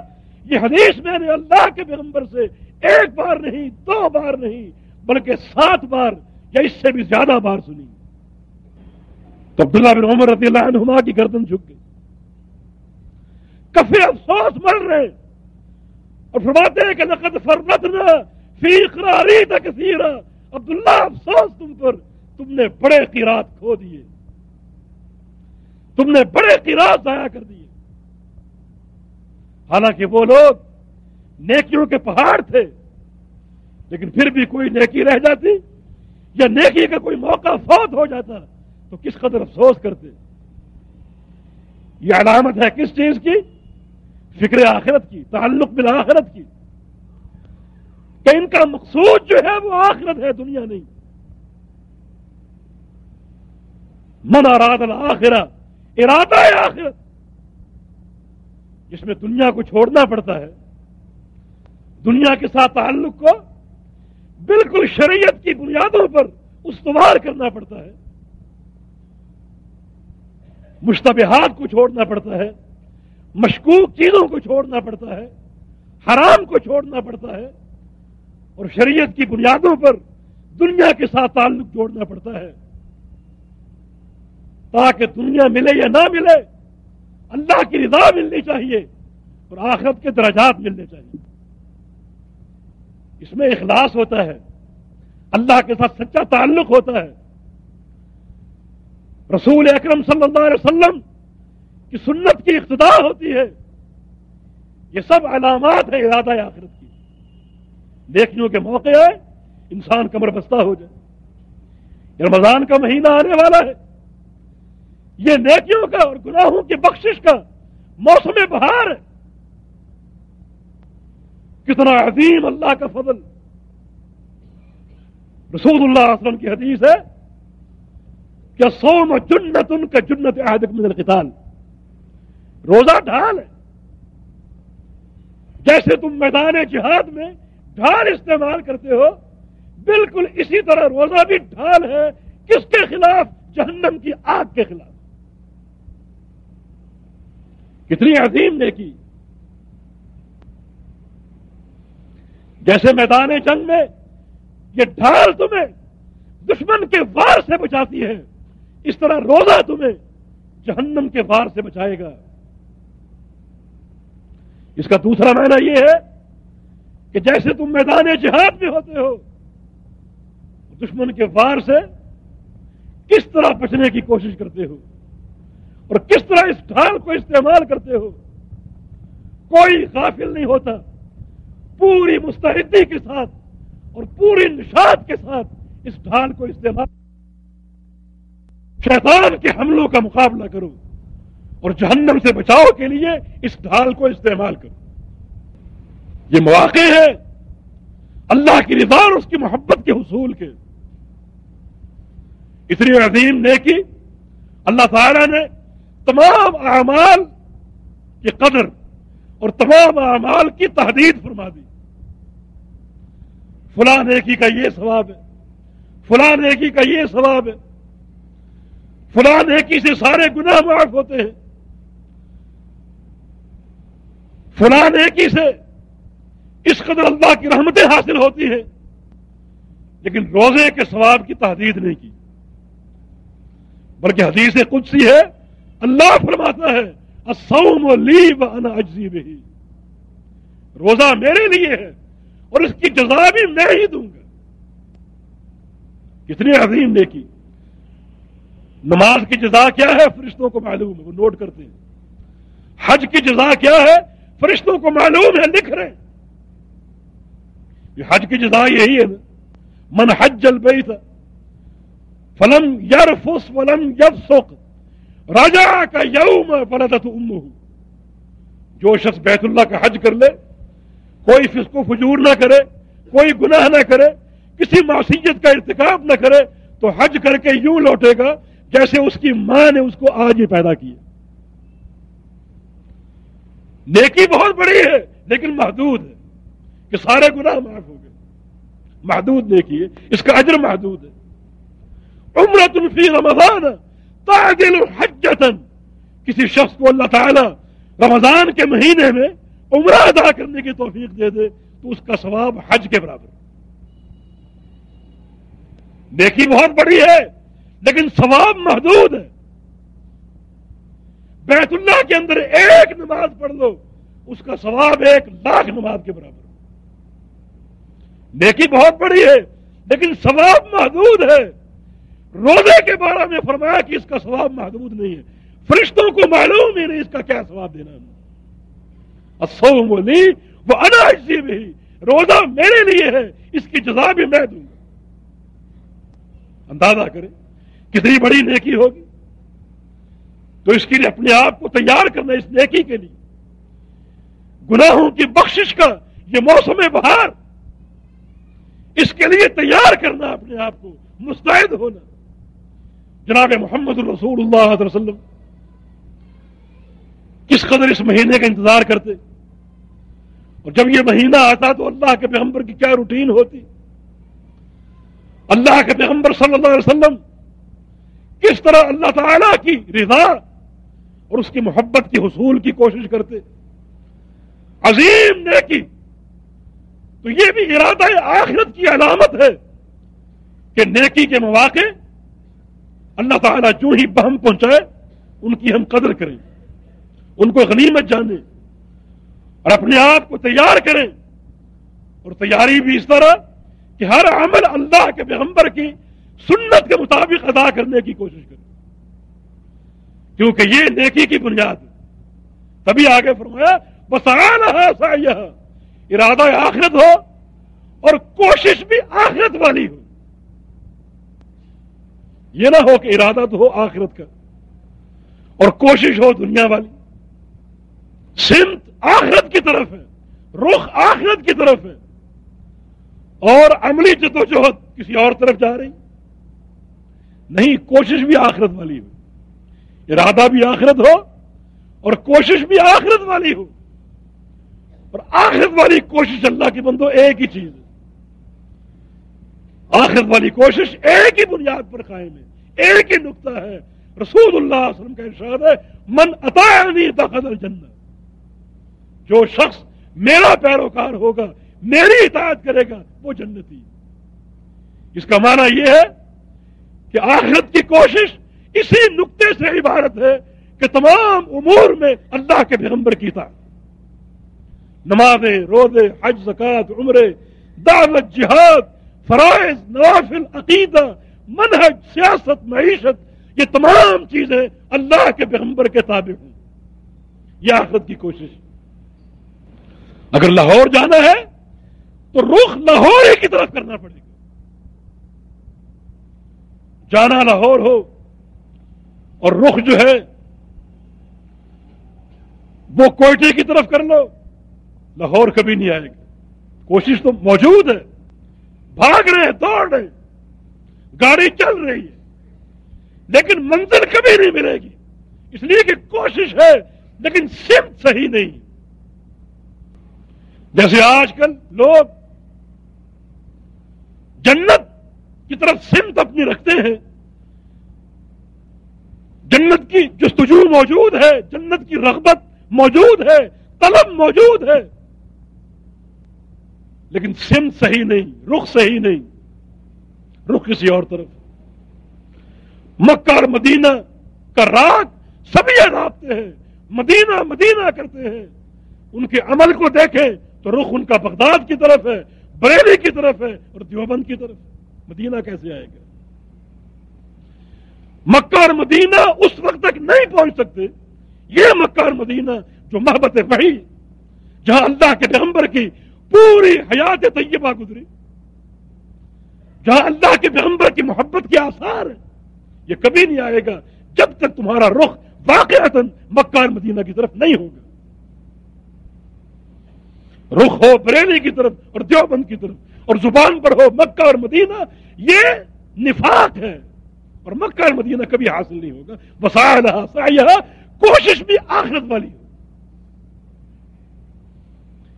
یہ حدیث میں نے اللہ کے پیغمبر سے ایک بار نہیں، دو بار نہیں، بلکہ سات بار یا اس سے بھی زیادہ بار سنی۔ تو عبداللہ بن عمر رضی اللہ عنہما کی گردن جھک گئی۔ کفے افسوس مر رہے اور فرماتے ہیں کہ نقد فرمت فی قراری تک عبداللہ، افسوس تم پر۔ تم نے بڑے قیرات کھو دیے۔ تم نے بڑے قیرات ضائع کر دیے۔ حالانکہ وہ لوگ نیکیوں کے پہاڑ تھے، لیکن پھر بھی کوئی نیکی رہ جاتی یا نیکی کا کوئی موقع فوت ہو جاتا تو کس قدر افسوس کرتے۔ یہ علامت ہے کس چیز کی؟ فکر آخرت کی، تعلق بالآخرت کی۔ کہ ان کا مقصود جو ہے وہ آخرت ہے، دنیا نہیں۔ من اراد الآخرہ، ارادہ ہے آخرت۔ جس میں دنیا کو چھوڑنا پڑتا ہے۔ دنیا کے ساتھ تعلق کو بالکل شریعت کی بنیادوں پر استوار کرنا پڑتا ہے۔ مشتبہات کو چھوڑنا پڑتا ہے۔ مشکوک چیزوں کو چھوڑنا پڑتا ہے۔ حرام کو چھوڑنا پڑتا ہے۔ اور شریعت کی بنیادوں پر دنیا کے ساتھ تعلق جوڑنا پڑتا ہے۔ تاکہ دنیا ملے یا نہ ملے، اللہ کی رضا ملنی چاہیے اور آخرت کے درجات ملنے چاہیے۔ اس میں اخلاص ہوتا ہے، اللہ کے ساتھ سچا تعلق ہوتا ہے۔ رسول اکرم صلی اللہ علیہ وسلم کی سنت کی اقتدا ہوتی ہے۔ یہ سب علامات ہیں ارادہ آخرت دیکھنے کے موقع ہے انسان کمر بستہ ہو جائے۔ رمضان کا مہینہ آنے والا ہے۔ یہ نیکیوں کا اور گناہوں کی بخشش کا موسم بہار ہے۔ کتنا عظیم اللہ کا فضل۔ رسول اللہ علیہ وسلم کی حدیث ہے کہ سوم جنت ان کا جنت عہد من القتال۔ روزہ ڈھال ہے۔ جیسے تم میدان جہاد میں ڈھال استعمال کرتے ہو، بالکل اسی طرح روزہ بھی ڈھال ہے کس کے خلاف؟ جہنم کی آگ کے خلاف۔ کتنی عظیم نے کی جیسے میدان جنگ میں یہ ڈھال تمہیں دشمن کے وار سے بچاتی ہے، اس طرح روزہ تمہیں جہنم کے وار سے بچائے گا۔ اس کا دوسرا معنی یہ ہے کہ جیسے تم میدان جہاد میں ہوتے ہو، دشمن کے وار سے کس طرح بچنے کی کوشش کرتے ہو اور کس طرح اس ڈھال کو استعمال کرتے ہو، کوئی غافل نہیں ہوتا، پوری مستحدی کے ساتھ اور پوری نشاد کے ساتھ اس ڈھال کو استعمال شیطان کے حملوں کا مقابلہ کرو اور جہنم سے بچاؤ کے لیے اس ڈھال کو استعمال کرو۔ یہ مواقع ہے اللہ کی رضا اور اس کی محبت کے حصول کے۔ اتنی عظیم نیکی اللہ تعالی نے تمام اعمال کی قدر اور تمام اعمال کی تحدید فرما دی۔ فلاں نیکی کا یہ ثواب ہے، فلاں نیکی کا یہ ثواب ہے۔ فلاں نیکی سے سارے گناہ معاف ہوتے ہیں۔ فلاں نیکی سے اس قدر اللہ کی رحمتیں حاصل ہوتی ہیں، لیکن روزے کے ثواب کی تحدید نہیں کی۔ بلکہ حدیث قدسی ہے، اللہ فرماتا ہے اجزی بھی روزہ میرے لیے ہے اور اس کی جزا بھی میں ہی دوں گا۔ کتنی عظیم نیکی۔ نماز کی جزا کیا ہے؟ فرشتوں کو معلوم ہے، وہ نوٹ کرتے ہیں۔ حج کی جزا کیا ہے؟ فرشتوں کو معلوم ہے، لکھ رہے یہ حج کی جزا یہی ہے۔ نا من حج جل تھا فلم یر فس فلم یب سوک راجا کا یوم فلدت ام جو شخص بیت اللہ کا حج کر لے، کوئی فسق و فجور نہ کرے، کوئی گناہ نہ کرے، کسی معصیت کا ارتکاب نہ کرے، تو حج کر کے یوں لوٹے گا جیسے اس کی ماں نے اس کو آج ہی پیدا کیا۔ نیکی بہت بڑی ہے، لیکن محدود ہے۔ کہ سارے گناہ معاف ہو گئے۔ محدود نیکی ہے اس کا اجر محدود ہے۔ عمرت فی رمضان تعدل حجتن۔ کسی شخص کو اللہ تعالی رمضان کے مہینے میں عمرہ ادا کرنے کی توفیق دے دے، تو اس کا ثواب حج کے برابر۔ نیکی بہت بڑی ہے، لیکن ثواب محدود ہے۔ بیت اللہ کے اندر ایک نماز پڑھ لو، اس کا ثواب ایک لاکھ نماز کے برابر۔ نیکی بہت بڑی ہے، لیکن ثواب محدود ہے۔ روزے کے بارے میں فرمایا کہ اس کا ثواب محدود نہیں ہے۔ فرشتوں کو معلوم ہی نہیں اس کا کیا ثواب دینا بولی وہ اناجی بھی روزہ میرے لیے ہے، اس کی جزا بھی میں دوں گا۔ اندازہ کریں، کتنی بڑی نیکی ہوگی۔ تو اس کے لیے اپنے آپ کو تیار کرنا اس نیکی کے لیے۔ گناہوں کی بخشش کا یہ موسم بہار اس کے لیے تیار کرنا اپنے آپ کو، مستعد ہونا۔ جناب محمد الرسول اللہ علیہ وسلم کس قدر اس مہینے کا انتظار کرتے؟ اور جب یہ مہینہ آتا تو اللہ کے پیغمبر کی کیا روٹین ہوتی؟ اللہ کے پیغمبر صلی اللہ علیہ وسلم کس طرح اللہ تعالی کی رضا اور اس کی محبت کی حصول کی کوشش کرتے؟ عظیم نیکی تو یہ بھی ارادہ آخرت کی علامت ہے کہ نیکی کے مواقع اللہ تعالیٰ جو ہی بہم پہنچائے، ان کی ہم قدر کریں، ان کو غنیمت جانیں اور اپنے آپ کو تیار کریں اور تیاری بھی اس طرح کہ ہر عمل اللہ کے پیغمبر کی سنت کے مطابق ادا کرنے کی کوشش کریں۔ کیونکہ یہ نیکی کی بنیاد ہے۔ تبھی آگے فرمایا بس آنا ارادہ آخرت ہو اور کوشش بھی آخرت والی ہو۔ یہ نہ ہو کہ ارادہ تو ہو آخرت کا اور کوشش ہو دنیا والی۔ سمت آخرت کی طرف ہے، رخ آخرت کی طرف ہے۔ اور عملی جدوجہد کسی اور طرف جا رہی۔ نہیں، کوشش بھی آخرت والی ہو۔ ارادہ بھی آخرت ہو اور کوشش بھی آخرت والی ہو۔ اور آخرت والی کوشش اللہ کی بندو ایک ہی چیز ہے۔ آخرت والی کوشش ایک ہی بنیاد پر قائم ہے۔ ایک ہی نقطہ ہے۔ رسول اللہ علیہ وسلم کا ارشاد ہے، من اطاعنی دخل الجنہ۔ جو شخص میرا پیروکار ہوگا، میری اطاعت کرے گا، وہ جنتی اس کا معنی یہ ہے کہ آخرت کی کوشش اسی نقطے سے عبارت ہے کہ تمام امور میں اللہ کے پیغمبر کی تھا نمازیں روزے، حج، زکات، عمرے، دعوت، جہاد، فرائض، نوافل، عقیدہ، منہج، سیاست، معیشت، یہ تمام چیزیں اللہ کے پیغمبر کے تابع ہوں۔ یہ آخرت کی کوشش۔ اگر لاہور جانا ہے، تو رخ لاہور ہی کی طرف کرنا پڑے گا۔ جانا لاہور ہو، اور رخ جو ہے، وہ کوئٹے کی طرف کر لو لاہور کبھی نہیں آئے گا کوشش تو موجود ہے۔ بھاگ رہے ہیں، دوڑ رہے گاڑی چل رہی ہے۔ لیکن منزل کبھی نہیں ملے گی۔ اس لیے کہ کوشش ہے، لیکن سمت صحیح نہیں۔ جیسے آج کل لوگ جنت کی طرف سمت اپنی رکھتے ہیں۔ جنت کی جستجو موجود ہے، جنت کی رغبت موجود ہے، طلب موجود ہے۔ لیکن سم صحیح نہیں، رخ صحیح نہیں۔ رخ کسی اور طرف۔ مکہ اور مدینہ کا راگ سبھی رابطے ہیں، مدینہ مدینہ کرتے ہیں۔ ان کے عمل کو دیکھیں تو رخ ان کا بغداد کی طرف ہے، بریلی کی طرف ہے اور دیوبند کی طرف مدینہ کیسے آئے گا؟ مکہ اور مدینہ اس وقت تک نہیں پہنچ سکتے۔ یہ مکہ اور مدینہ جو محبت وحی، جہاں اللہ کے پیغمبر کی پوری حیات طیبہ گزری۔ جہاں اللہ کے پیغمبر کی محبت کے آثار ہیں، یہ کبھی نہیں آئے گا جب تک تمہارا رخ واقع مکہ اور مدینہ کی طرف نہیں ہوگا۔ رخ ہو بریلی کی طرف اور دیوبند کی طرف، اور زبان پر ہو مکہ اور مدینہ، یہ نفاق ہے۔ اور مکہ اور مدینہ کبھی حاصل نہیں ہوگا۔ وسائل کوشش بھی آخرت والی۔ ہو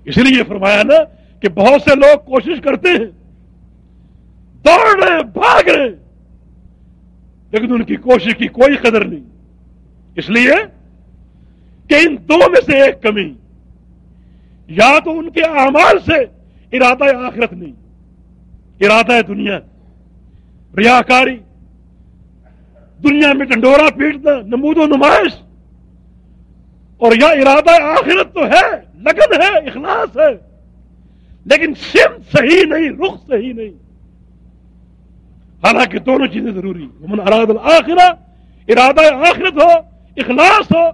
اس لیے یہ فرمایا نا کہ بہت سے لوگ کوشش کرتے ہیں دوڑ رہے بھاگ رہے لیکن ان کی کوشش کی کوئی قدر نہیں۔ اس لیے کہ ان دو میں سے ایک کمی، یا تو ان کے اعمال سے ارادہ آخرت نہیں، ارادہ دنیا، ریاکاری، دنیا میں ڈنڈورا پیٹنا نمود و نمائش اور یا ارادہ آخرت تو ہے، لگن ہے، اخلاص ہے، لیکن سم صحیح نہیں، رخ صحیح نہیں۔ حالانکہ دونوں چیزیں ضروری من اراد الآخرہ ارادہ آخرت ہو، اخلاص ہو،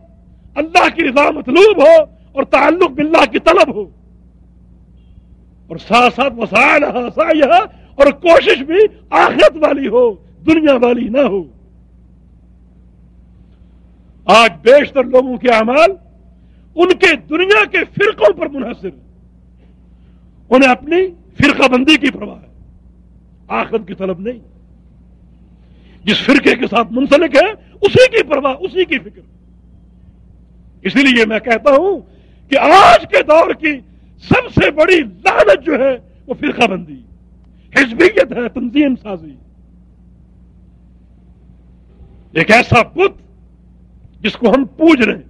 اللہ کی رضا مطلوب ہو اور تعلق باللہ کی طلب ہو۔ اور ساتھ ساتھ مسائل اور کوشش بھی آخرت والی ہو، دنیا والی نہ ہو۔ آج بیشتر لوگوں کے اعمال ان کے دنیا کے فرقوں پر منحصر انہیں اپنی فرقہ بندی کی پرواہ ہے۔ آخرت کی طلب نہیں۔ جس فرقے کے ساتھ منسلک ہے، اسی کی پرواہ، اسی کی فکر۔ اسی لیے میں کہتا ہوں کہ آج کے دور کی سب سے بڑی لانت جو ہے، وہ فرقہ بندی۔ حزبیت ہے، تنظیم سازی۔ ایک ایسا بت جس کو ہم پوج رہے ہیں۔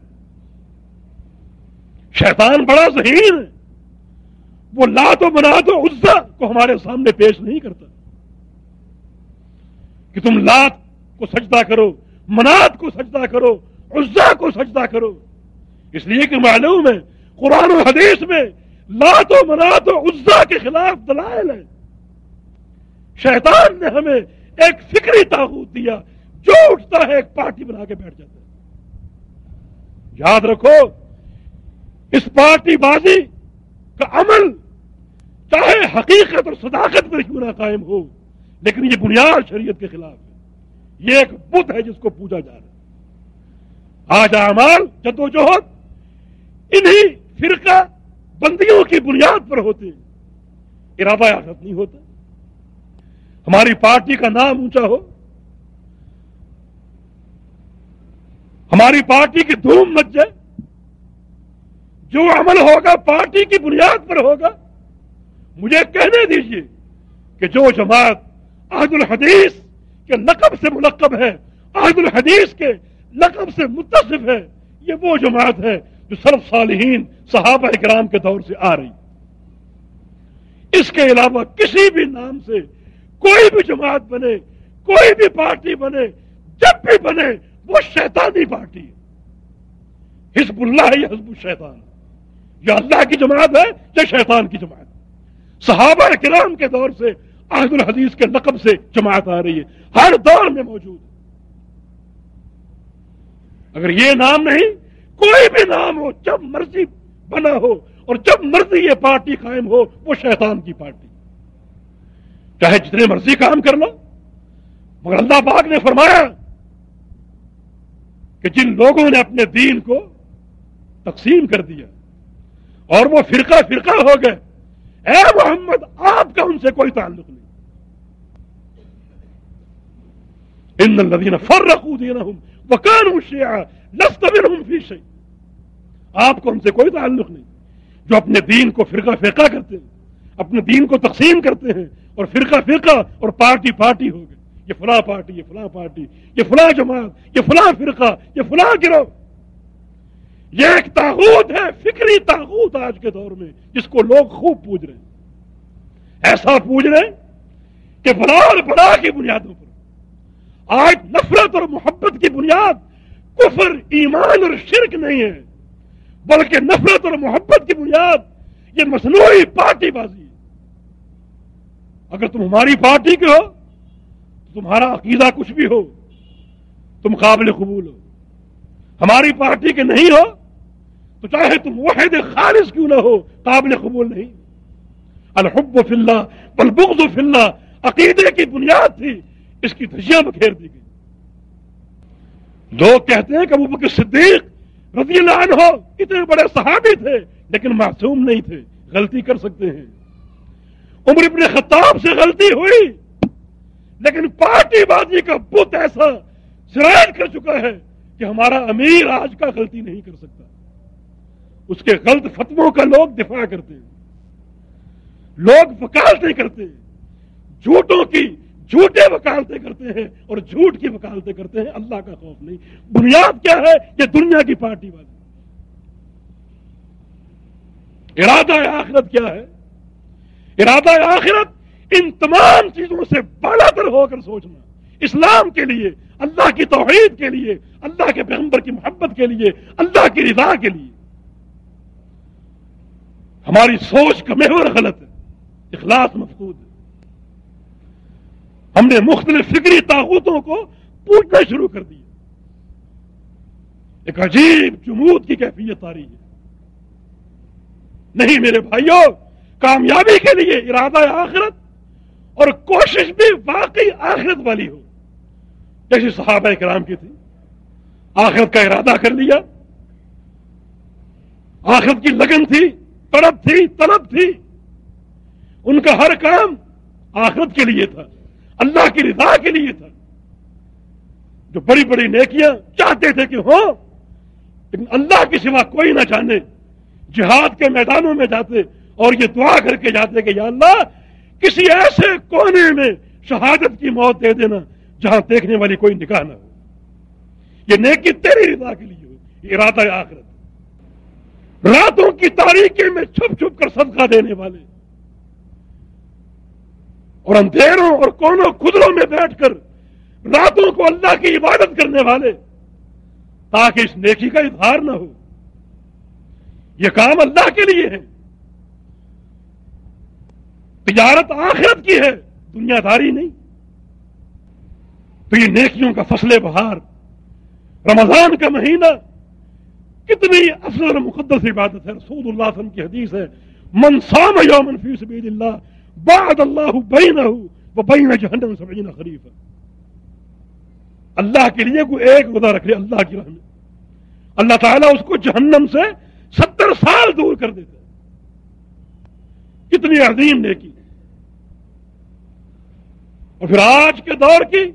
شیطان بڑا ذہین ہے۔ وہ لات و منات و عزا کو ہمارے سامنے پیش نہیں کرتا۔ کہ تم لات کو سجدہ کرو، منات کو سجدہ کرو عزا کو سجدہ کرو۔ اس لیے کہ معلوم ہے، قرآن و حدیث میں لات و منات و عزا کے خلاف دلائل ہے شیطان نے ہمیں ایک فکری تاغوت دیا، جو اٹھتا ہے، ایک پارٹی بنا کے بیٹھ جاتا ہے۔ یاد رکھو، اس پارٹی بازی کا عمل چاہے حقیقت اور صداقت پر کیوں نہ قائم ہو، لیکن یہ بنیاد شریعت کے خلاف ہے۔ یہ ایک بت ہے جس کو پوجا جا رہا ہے۔ آج اعمال، جد و جہد، انہی فرقہ بندیوں کی بنیاد پر ہوتے ہیں۔ ارادہ آخرت نہیں ہوتا۔ ہماری پارٹی کا نام اونچا ہو ہماری پارٹی کی دھوم مچ جائے۔ جو عمل ہوگا پارٹی کی بنیاد پر ہوگا۔ مجھے کہنے دیجیے کہ جو جماعت عہد الحدیث کے لقب سے منقب ہے، عہد الحدیث کے لقب سے متصف ہے، یہ وہ جماعت ہے جو صرف صالحین صحابہ کرام کے دور سے آ رہی۔ اس کے علاوہ کسی بھی نام سے کوئی بھی جماعت بنے، کوئی بھی پارٹی بنے، جب بھی بنے وہ شیطانی پارٹی ہے۔ حزب اللہ ہے یا حزب الشیطان۔ یا اللہ کی جماعت ہے یا شیطان کی جماعت۔ صحابہ کرام کے دور سے عہد الحدیث کے لقب سے جماعت آ رہی ہے۔ ہر دور میں موجود ہے۔ اگر یہ نام نہیں، کوئی بھی نام ہو، جب مرضی بنا ہو اور جب مرضی یہ پارٹی قائم ہو، وہ شیطان کی پارٹی۔ چاہے جتنے مرضی کام کر لو، مگر اللہ پاک نے فرمایا کہ جن لوگوں نے اپنے دین کو تقسیم کر دیا اور وہ فرقہ فرقہ ہو گئے، اے محمد، آپ کا ان سے کوئی تعلق نہیں۔ ان الذين فرقوا دينهم وكانوا شيعا لست منهم في شيء آپ کو ان سے کوئی تعلق نہیں۔ جو اپنے دین کو فرقہ فرقہ کرتے ہیں، اپنے دین کو تقسیم کرتے ہیں اور فرقہ فرقہ اور پارٹی پارٹی ہو گئے۔ یہ فلاں پارٹی، یہ فلاں پارٹی، یہ فلاں جماعت، یہ فلاں فرقہ، یہ فلاں گروہ۔ یہ ایک تاغوت ہے، فکری تاغوت آج کے دور میں، جس کو لوگ خوب پوج رہے ہیں۔ ایسا پوج رہے ہیں کہ بڑا اور بڑا کی بنیادوں پر۔ آج نفرت اور محبت کی بنیاد کفر، ایمان اور شرک نہیں ہے، بلکہ نفرت اور محبت کی بنیاد یہ مصنوعی پارٹی بازی ہے۔ اگر تم ہماری پارٹی کے ہو تمہارا عقیدہ کچھ بھی ہو، تم قابل قبول ہو۔ ہماری پارٹی کے نہیں ہو، تو چاہے تم واحد خالص کیوں نہ ہو، قابل قبول نہیں۔ الحب فی اللہ بلبغض فی اللہ، عقیدے کی بنیاد تھی، اس کی دھجیاں بکھیر دی گئی۔ لوگ کہتے ہیں کہ وہ بکر صدیق رضی اللہ عنہ اتنے بڑے صحابی تھے، لیکن معصوم نہیں تھے، غلطی کر سکتے ہیں۔ عمر ابن خطاب سے غلطی ہوئی۔ لیکن پارٹی بازی کا بت ایسا سرائٹ کر چکا ہے کہ ہمارا امیر آج کا غلطی نہیں کر سکتا۔ اس کے غلط فتووں کا لوگ دفاع کرتے ہیں۔ لوگ وکالتیں کرتے ہیں۔ جھوٹوں کی جھوٹے وکالتیں کرتے ہیں اور جھوٹ کی وکالتیں کرتے ہیں۔ اللہ کا خوف نہیں۔ بنیاد کیا ہے؟ یہ دنیا کی پارٹی والی ارادہ آخرت کیا ہے؟ ارادہ آخرت ان تمام چیزوں سے بڑا تر ہو کر سوچنا اسلام کے لیے، اللہ کی توحید کے لیے، اللہ کے پیغمبر کی محبت کے لیے، اللہ کی رضا کے لیے۔ ہماری سوچ کا محور غلط ہے، اخلاص مفقود ہے۔ ہم نے مختلف فکری طاقتوں کو پوچھنا شروع کر دیا۔ ایک عجیب جمود کی کیفیت آ رہی ہے۔ نہیں میرے بھائیوں، کامیابی کے لیے ارادہ آخرت اور کوشش بھی واقعی آخرت والی ہو۔ جیسے صحابہ کرام کی تھی۔ آخرت کا ارادہ کر لیا۔ آخرت کی لگن تھی، تڑپ تھی، طلب تھی۔ ان کا ہر کام آخرت کے لیے تھا، اللہ کی رضا کے لیے تھا۔ جو بڑی بڑی نیکیاں چاہتے تھے کہ ہو لیکن اللہ کے سوا کوئی نہ جانے۔ جہاد کے میدانوں میں جاتے اور یہ دعا کر کے جاتے کہ یا اللہ کسی ایسے کونے میں شہادت کی موت دے دینا جہاں دیکھنے والی کوئی نکاح نہ ہو۔ یہ نیکی تیری رضا کے لیے ہو یہ ارادہ آخرت۔ راتوں کی تاریخی میں چھپ چھپ کر صدقہ دینے والے۔ اور اندھیروں اور کونوں خدروں میں بیٹھ کر راتوں کو اللہ کی عبادت کرنے والے، تاکہ اس نیکی کا اظہار نہ ہو۔ یہ کام اللہ کے لیے ہے۔ تجارت آخرت کی ہے دنیا داری نہیں۔ تو یہ نیکیوں کا فصل بہار، رمضان کا مہینہ، کتنی افضل مقدس عبادت ہے۔ رسول اللہ وسلم کی حدیث ہے، من سام یومن فی سبیل اللہ، بعد اللہ بینہ و بین جہنم سبعین خریف اللہ کے لیے کوئی ایک گدا رکھ لے، اللہ کی رحمت۔ اللہ تعالیٰ اس کو جہنم سے ستر سال دور کر دیتا کتنی عظیم نیکی۔ پھر آج کے دور کی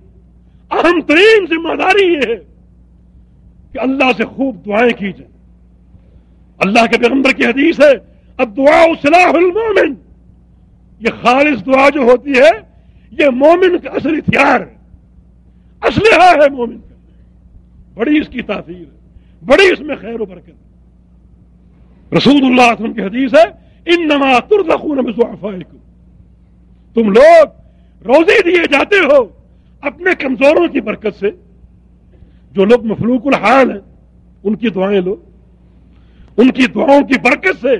اہم ترین ذمہ داری یہ ہے کہ اللہ سے خوب دعائیں کی جائیں اللہ کے پیغمبر کی حدیث ہے اب دعا صلاح المومن۔ یہ خالص دعا جو ہوتی ہے، یہ مومن کا اصل ہتھیار ہے۔ اسلحہ ہے مومن کا۔ بڑی اس کی تاثیر ہے، بڑی اس میں خیر و برکت رسول اللہ وسلم کی حدیث ہے ان نما ترزخون بضعفائکم۔ تم لوگ روزی دیے جاتے ہو اپنے کمزوروں کی برکت سے۔ جو لوگ مفلوق الحال ہیں، ان کی دعائیں لو۔ ان کی دعاؤں کی برکت سے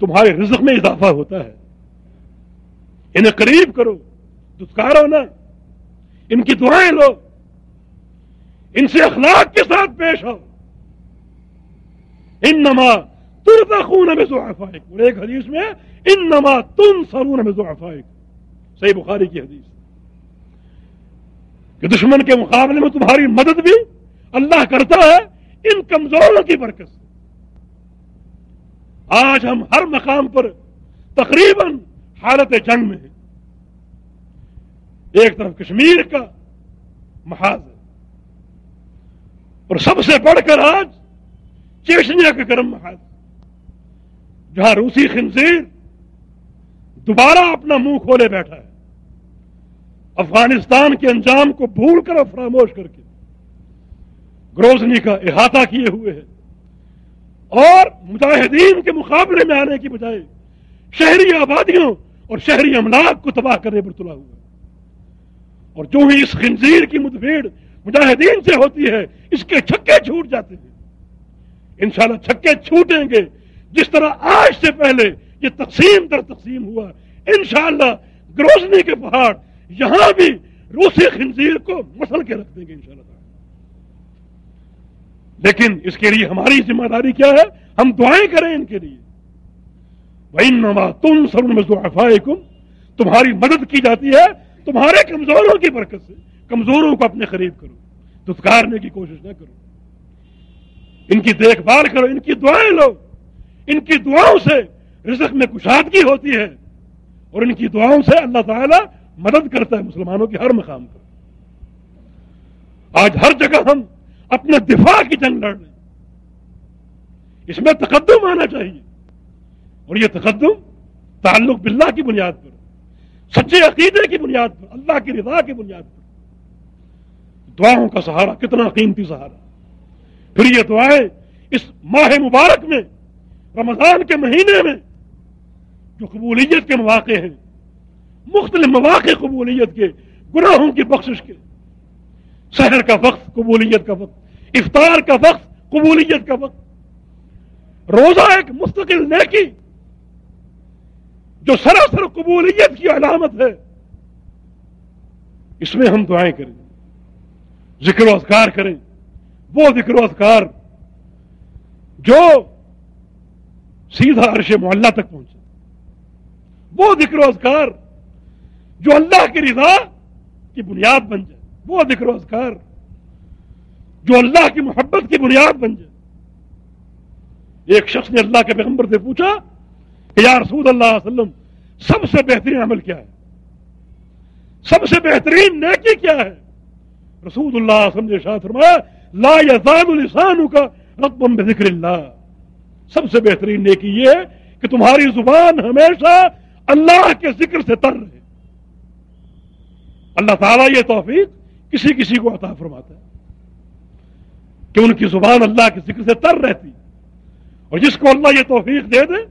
تمہارے رزق میں اضافہ ہوتا ہے۔ انہیں قریب کرو دسکارو نا ان کی دعائیں لو۔ ان سے اخلاق کے ساتھ پیش ہو ان نما ترتا خون میں اور ایک حدیث میں ان نما تم سرون میں صحیح بخاری کی حدیث کہ دشمن کے مقابلے میں تمہاری مدد بھی اللہ کرتا ہے، ان کمزوروں کی برکت سے۔ آج ہم ہر مقام پر تقریباً حالت جنگ میں ہیں۔ ایک طرف کشمیر کا محاذ ہے۔ اور سب سے بڑھ کر آج چیشنیا کا گرم محاذ جہاں روسی خنزیر دوبارہ اپنا منہ کھولے بیٹھا ہے۔ افغانستان کے انجام کو بھول کر اور فراموش کر کے گروزنی کا احاطہ کیے ہوئے ہیں۔ اور مجاہدین کے مقابلے میں آنے کی بجائے شہری آبادیوں اور شہری املاک کو تباہ کرنے پر تلا ہوا۔ اور جو ہی اس خنزیر کی مدبھیڑ مجاہدین سے ہوتی ہے، اس کے چھکے چھوٹ جاتے ہیں۔ انشاءاللہ چھکے چھوٹیں گے۔ جس طرح آج سے پہلے یہ تقسیم در تقسیم ہوا، انشاءاللہ گروزنی کے پہاڑ یہاں بھی روسی خنزیر کو مسل کے رکھ دیں گے انشاءاللہ لیکن اس کے لیے ہماری ذمہ داری کیا ہے؟ ہم دعائیں کریں ان کے لیے۔ تم سب تمہاری مدد کی جاتی ہے، تمہارے کمزوروں کی برکت سے۔ کمزوروں کو اپنے قریب کرو۔ دتکارنے کی کوشش نہ کرو۔ ان کی دیکھ بھال کرو، ان کی دعائیں لو۔ ان کی دعاؤں سے رزق میں کشادگی ہوتی ہے۔ اور ان کی دعاؤں سے اللہ تعالی مدد کرتا ہے مسلمانوں کے ہر مقام پر۔ آج ہر جگہ ہم اپنے دفاع کی جنگ لڑ رہے ہیں۔ اس میں تقدم آنا چاہیے۔ اور یہ تقدم تعلق باللہ کی بنیاد پر، سچے عقیدے کی بنیاد پر، اللہ کی رضا کی بنیاد پر۔ دعاؤں کا سہارا، کتنا قیمتی سہارا۔ پھر یہ دعائیں اس ماہ مبارک میں، رمضان کے مہینے میں، جو قبولیت کے مواقع ہیں مختلف مواقع قبولیت کے، گناہوں کی بخشش کے۔ شہر کا وقت قبولیت کا وقت، افطار کا وقت قبولیت کا وقت۔ روزہ ایک مستقل نیکی، جو سراسر قبولیت کی علامت ہے۔ اس میں ہم دعائیں کریں۔ ذکر و اذکار کریں۔ وہ ذکر و اذکار جو سیدھا عرش محلہ تک پہنچے۔ وہ ذکر و اذکار جو اللہ کی رضا کی بنیاد بن جائے، وہ ذکر و اذکار۔ جو اللہ کی محبت کی بنیاد بن جائے۔ ایک شخص نے اللہ کے پیغمبر سے پوچھا کہ یا رسول اللہ علیہ وسلم، سب سے بہترین عمل کیا ہے؟ سب سے بہترین نیکی کیا ہے؟ رسول اللہ علیہ وسلم نے شاہ فرمایا، لا یزال لسان کا رقم بذکر اللہ۔ سب سے بہترین نیکی یہ ہے کہ تمہاری زبان ہمیشہ اللہ کے ذکر سے تر رہے۔ اللہ تعالیٰ یہ توفیق کسی کسی کو عطا فرماتا ہے کہ ان کی زبان اللہ کے ذکر سے تر رہتی اور جس کو اللہ یہ توفیق دے دے،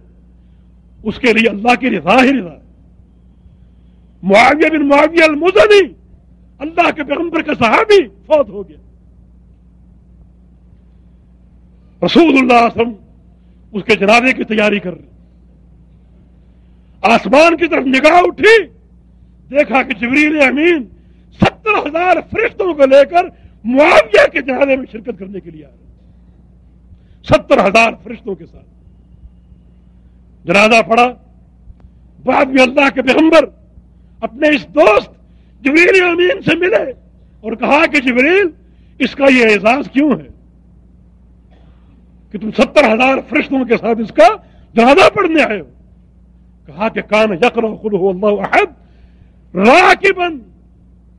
اس کے لیے اللہ کی رضا ہی رضا معاویہ بن معاویہ المزنی، اللہ کے پیغمبر کا صحابی فوت ہو گیا۔ رسول اللہ وسلم اس کے جنازے کی تیاری کر رہے۔ آسمان کی طرف نگاہ اٹھی۔ دیکھا کہ جبریل امین ستر ہزار فرشتوں کو لے کر معاویہ کے جنازے میں شرکت کرنے کے لیے آ رہے ستر ہزار فرشتوں کے ساتھ۔ جنازہ پڑا۔ بعد میں اللہ کے پیغمبر اپنے اس دوست جبریل امین سے ملے اور کہا کہ جبریل، اس کا یہ اعزاز کیوں ہے؟ کہ تم ستر ہزار فرشتوں کے ساتھ اس کا جنازہ پڑھنے آئے ہو۔ کہا کہ کان یقر خود ہو اللہ عہد راکبن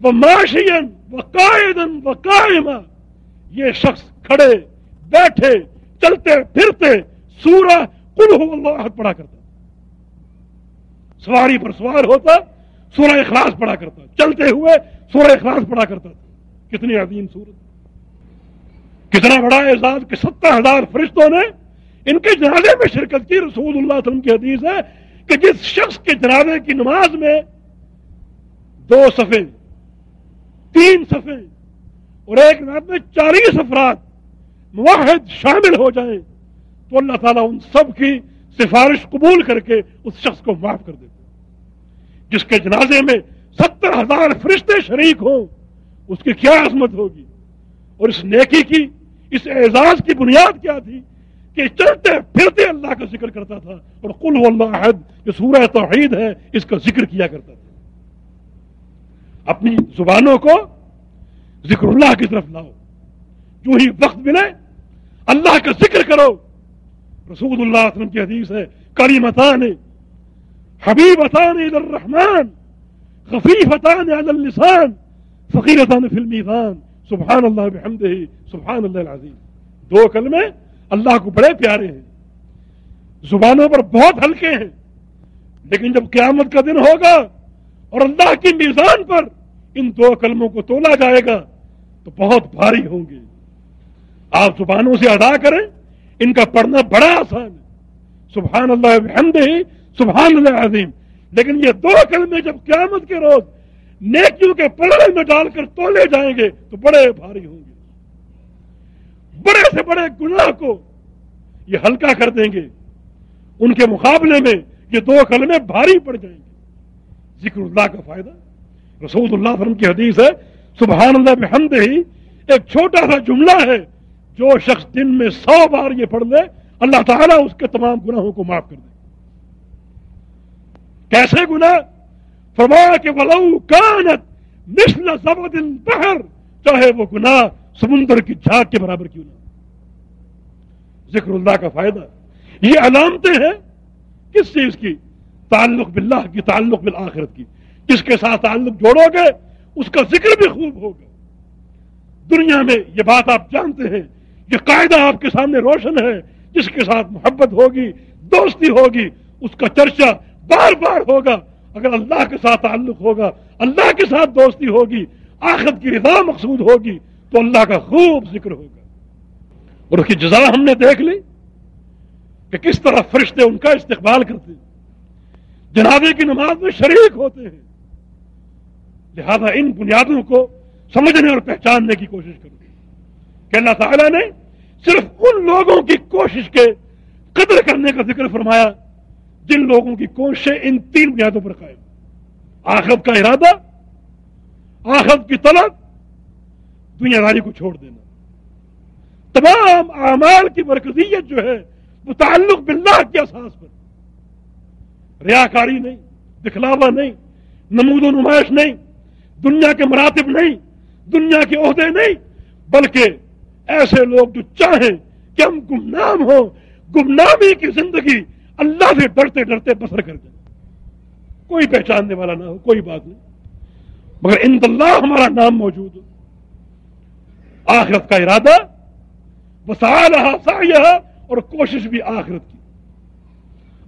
و ماشین و قائدن و قائمہ یہ شخص کھڑے بیٹھے، چلتے، پھرتے سورہ کل ہو اللہ پڑھا کرتا۔ سواری پر سوار ہوتا، سورہ اخلاص پڑھا کرتا۔ چلتے ہوئے سورہ اخلاص پڑھا کرتا۔ تھا کتنی عظیم صورت کتنا بڑا اعزاز کہ ستر ہزار فرشتوں نے ان کے جنازے میں شرکت کی۔ رسول اللہ علیہ وسلم کی حدیث ہے کہ جس شخص کے جنازے کی نماز میں دو صفے تین صفے اور ایک رات میں چالیس افراد واحد شامل ہو جائیں تو اللہ تعالیٰ ان سب کی سفارش قبول کر کے اس شخص کو معاف کر دیتے جس کے جنازے میں ستر ہزار فرشتے شریک ہوں، اس کی کیا عظمت ہوگی؟ اور اس نیکی کی، اس اعزاز کی بنیاد کیا تھی کہ چلتے پھرتے اللہ کا ذکر کرتا تھا، اور کل اللہ عہد جو سورہ توحید ہے، اس کا ذکر کیا کرتا تھا۔ اپنی زبانوں کو ذکر اللہ کی طرف لاؤ۔ جو ہی وقت ملے، اللہ کا ذکر کرو۔ رسول اللہ علیہ وسلم کی حدیث ہے کری متان حبیب اتان الرحمان خفیف اتان اللسان فقیر اتان فلمیفان سبحان اللہ بحمد سبحان اللہ العظیم۔ دو کلمے اللہ کو بڑے پیارے ہیں۔ زبانوں پر بہت ہلکے ہیں، لیکن جب قیامت کا دن ہوگا اور اللہ کی میزان پر ان دو کلموں کو تولا جائے گا تو بہت بھاری ہوں گے۔ آپ زبانوں سے ادا کریں، ان کا پڑھنا بڑا آسان ہے۔ سبحان اللہ بحمد ہی سبحان اللہ عظیم۔ لیکن یہ دو کلمے جب قیامت کے روز نیکیوں کے پلڑے میں ڈال کر تولے جائیں گے تو بڑے بھاری ہوں گے۔ بڑے سے بڑے گناہ کو یہ ہلکا کر دیں گے۔ ان کے مقابلے میں یہ دو کلمے بھاری پڑ جائیں گے۔ ذکر اللہ کا فائدہ۔ رسول اللہ وسلم کی حدیث ہے، سبحان اللہ بحمد ہی ایک چھوٹا سا جملہ ہے، جو شخص دن میں سو بار یہ پڑھ لے، اللہ تعالیٰ اس کے تمام گناہوں کو معاف کر دے۔ کیسے گنا فرمایا کہ ولو کانت مثل زبد البحر، چاہے وہ گناہ سمندر کی جھاگ کے برابر کیوں نہ ذکر اللہ کا فائدہ۔ یہ علامتیں ہیں کس چیز کی؟ تعلق باللہ کی، تعلق بالآخرت کی۔ جس کے ساتھ تعلق جوڑو گے، اس کا ذکر بھی خوب ہوگا۔ دنیا میں یہ بات آپ جانتے ہیں، یہ قاعدہ آپ کے سامنے روشن ہے، جس کے ساتھ محبت ہوگی، دوستی ہوگی، اس کا چرچا بار بار ہوگا۔ اگر اللہ کے ساتھ تعلق ہوگا، اللہ کے ساتھ دوستی ہوگی، آخرت کی رضا مقصود ہوگی، تو اللہ کا خوب ذکر ہوگا۔ اور اس کی جزا ہم نے دیکھ لی کہ کس طرح فرشتے ان کا استقبال کرتے ہیں۔ جنازے کی نماز میں شریک ہوتے ہیں۔ لہذا ان بنیادوں کو سمجھنے اور پہچاننے کی کوشش کرو کہ اللہ تعالیٰ نے صرف ان لوگوں کی کوشش کے قدر کرنے کا ذکر فرمایا، جن لوگوں کی کوششیں ان تین بنیادوں پر قائم۔ آخرت کا ارادہ، آخرت کی طلب، دنیا داری کو چھوڑ دینا۔ تمام اعمال کی مرکزیت جو ہے، وہ تعلق باللہ کے اساس پر۔ ریاکاری نہیں، دکھلاوا نہیں، نمود و نمائش نہیں دنیا کے مراتب نہیں، دنیا کے عہدے نہیں، بلکہ ایسے لوگ جو چاہیں کہ ہم گمنام ہوں، گمنامی کی زندگی اللہ سے ڈرتے ڈرتے بسر کر دیں۔ کوئی پہچاننے والا نہ ہو، کوئی بات نہیں۔ مگر ان اللہ ہمارا نام موجود ہو۔ آخرت کا ارادہ وسال اور کوشش بھی آخرت کی۔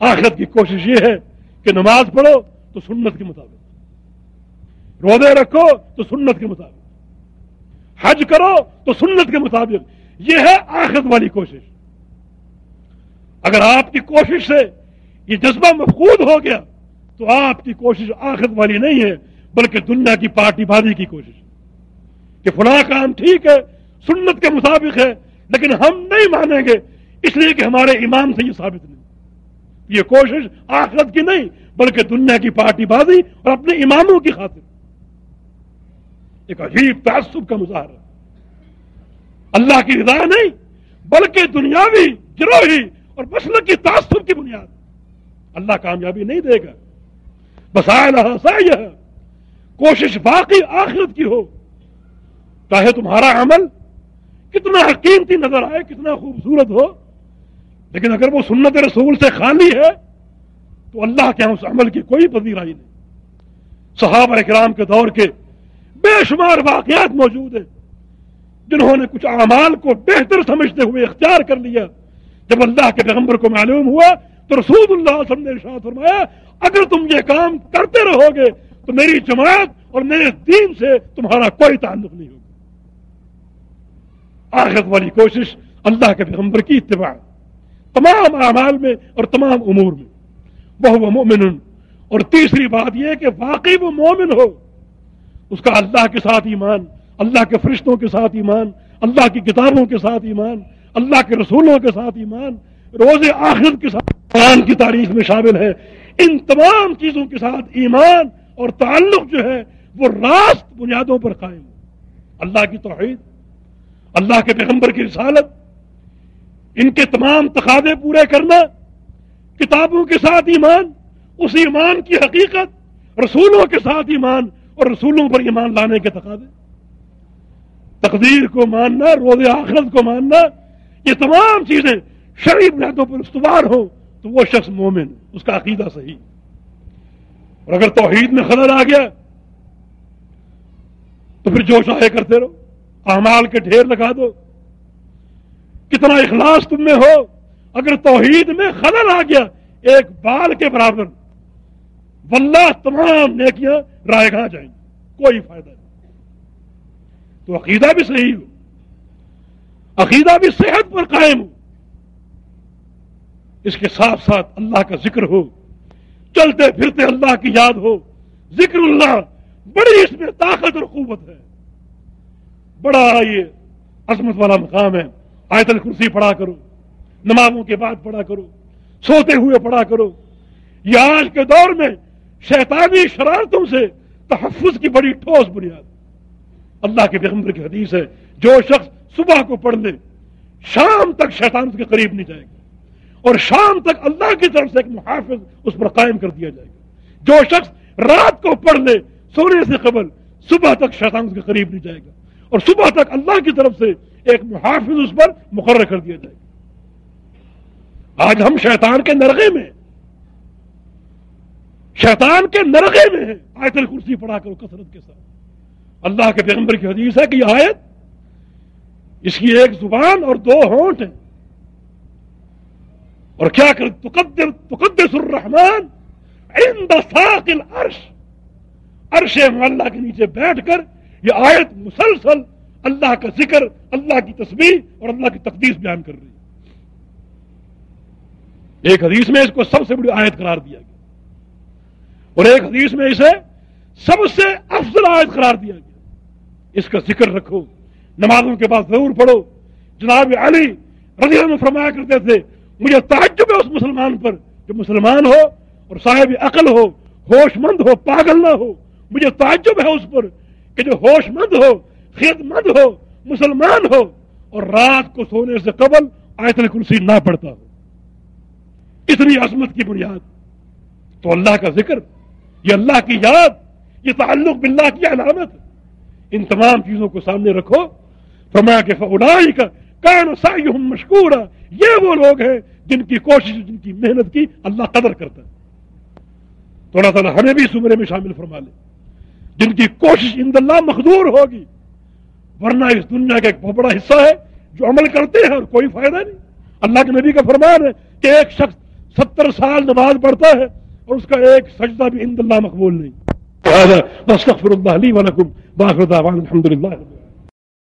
آخرت کی کوشش یہ ہے کہ نماز پڑھو تو سنت کے مطابق۔ روزے رکھو تو سنت کے مطابق۔ حج کرو تو سنت کے مطابق۔ یہ ہے آخرت والی کوشش۔ اگر آپ کی کوشش سے یہ جذبہ مفقود ہو گیا، تو آپ کی کوشش آخرت والی نہیں ہے، بلکہ دنیا کی پارٹی بازی کی کوشش کہ فلاں کام ٹھیک ہے، سنت کے مطابق ہے، لیکن ہم نہیں مانیں گے، اس لیے کہ ہمارے امام سے یہ ثابت نہیں۔ یہ کوشش آخرت کی نہیں، بلکہ دنیا کی پارٹی بازی اور اپنے اماموں کی خاطر۔ ایک عجیب تعصب کا مظاہرہ۔ اللہ کی رضا نہیں، بلکہ دنیاوی گروہی اور مسلک کی تعصب کی بنیاد۔ اللہ کامیابی نہیں دے گا۔ بس کوشش باقی آخرت کی ہو۔ چاہے تمہارا عمل کتنا قیمتی نظر آئے، کتنا خوبصورت ہو، لیکن اگر وہ سنت رسول سے خالی ہے، تو اللہ کے ہاں اس عمل کی کوئی پذیرائی نہیں۔ صحابہ اکرام کے دور کے بے شمار واقعات موجود ہیں جنہوں نے کچھ اعمال کو بہتر سمجھتے ہوئے اختیار کر لیا۔ جب اللہ کے پیغمبر کو معلوم ہوا تو رسول اللہ صلی اللہ علیہ وسلم نے ارشاد فرمایا، اگر تم یہ کام کرتے رہو گے تو میری جماعت اور میرے دین سے تمہارا کوئی تعلق نہیں ہوگا۔ آخرت والی کوشش اللہ کے پیغمبر کی اتباع، تمام اعمال میں اور تمام امور میں۔ وہ مومن اور تیسری بات یہ کہ واقعی وہ مومن ہو اس کا اللہ کے ساتھ ایمان، اللہ کے فرشتوں کے ساتھ ایمان، اللہ کی کتابوں کے ساتھ ایمان، اللہ کے رسولوں کے ساتھ ایمان، روز آخرت کے ساتھ قرآن کی تاریخ میں شامل ہے۔ ان تمام چیزوں کے ساتھ ایمان اور تعلق جو ہے، وہ راست بنیادوں پر قائم ہو۔ اللہ کی توحید، اللہ کے پیغمبر کی رسالت، ان کے تمام تقاضے پورے کرنا، کتابوں کے ساتھ ایمان، اس ایمان کی حقیقت، رسولوں کے ساتھ ایمان اور رسولوں پر ایمان لانے کے تقاضے۔ تقدیر کو ماننا روز آخرت کو ماننا، یہ تمام چیزیں شریف بنیادوں پر استوار ہو تو وہ شخص مومن، اس کا عقیدہ صحیح۔ اور اگر توحید میں خلل آ گیا، تو پھر جو چاہے کرتے رہو، اعمال کے ڈھیر لگا دو۔ کتنا اخلاص تم میں ہو، اگر توحید میں خلل آ گیا، ایک بال کے برابر واللہ تمام نیکیاں رائے گاہ جائیں گی، کوئی فائدہ نہیں۔ تو عقیدہ بھی صحیح ہو، عقیدہ بھی صحت پر قائم ہو۔ اس کے ساتھ ساتھ اللہ کا ذکر ہو، چلتے پھرتے اللہ کی یاد ہو۔ ذکر اللہ بڑی اس میں طاقت اور قوت ہے۔ بڑا یہ عظمت والا مقام ہے۔ آیت الکرسی پڑھا کرو، نمازوں کے بعد پڑھا کرو، سوتے ہوئے پڑھا کرو۔ یہ آج کے دور میں شیطانی شرارتوں سے تحفظ کی بڑی ٹھوس بنیاد۔ اللہ کے پیغمبر کی حدیث ہے، جو شخص صبح کو پڑھ لے، شام تک شیطان اس کے قریب نہیں جائے گا۔ اور شام تک اللہ کی طرف سے ایک محافظ اس پر قائم کر دیا جائے گا۔ جو شخص رات کو پڑھ لے، سونے سے قبل صبح تک شیطان اس کے قریب نہیں جائے گا۔ اور صبح تک اللہ کی طرف سے ایک محافظ اس پر مقرر کر دیا جائے گا۔ آج ہم شیطان کے نرغے میں شیطان کے نرغے میں ہیں آیت الکرسی پڑھا کرو کثرت کے ساتھ۔ اللہ کے پیغمبر کی حدیث ہے کہ یہ آیت اس کی ایک زبان اور دو ہونٹ ہیں۔ اور کیا کر تقدر تقدس الرحمان عند ساق العرش۔ عرش اللہ کے نیچے بیٹھ کر یہ آیت مسلسل اللہ کا ذکر، اللہ کی تصویر اور اللہ کی تقدیس بیان کر رہی ہے۔ ایک حدیث میں اس کو سب سے بڑی آیت قرار دیا گیا۔ اور ایک حدیث میں اسے سب سے افضل آیت قرار دیا گیا۔ اس کا ذکر رکھو، نمازوں کے بعد ضرور پڑھو۔ جناب علی رضی اللہ فرمایا کرتے تھے، مجھے تعجب ہے اس مسلمان پر جو مسلمان ہو اور صاحب عقل ہو ہوش مند ہو، پاگل نہ ہو۔ مجھے تعجب ہے اس پر کہ جو ہوش مند ہو، خدمت مند ہو، مسلمان ہو اور رات کو سونے سے قبل آیت الکرسی نہ پڑتا ہو۔ اتنی عظمت کی بنیاد۔ تو اللہ کا ذکر یہ اللہ کی یاد، یہ تعلق باللہ کی علامت ان تمام چیزوں کو سامنے رکھو۔ فرمایا کہ فلائی کا کان سائم مشکور یہ وہ لوگ ہیں جن کی کوشش، جن کی محنت کی اللہ قدر کرتا ہے۔ تو اللہ تعالیٰ ہمیں بھی اس عمرے میں شامل فرما لے۔ جن کی کوشش اند اللہ مخدور ہوگی، ورنہ اس دنیا کا ایک بہت بڑا حصہ ہے جو عمل کرتے ہیں اور کوئی فائدہ نہیں۔ اللہ کے نبی کا فرمان ہے کہ ایک شخص ستر سال نماز پڑھتا ہے اور اس کا ایک سجدہ بھی اند اللہ مقبول نہیں۔ بستغفر اللہ علی ولکم باخر دعوان الحمدللہ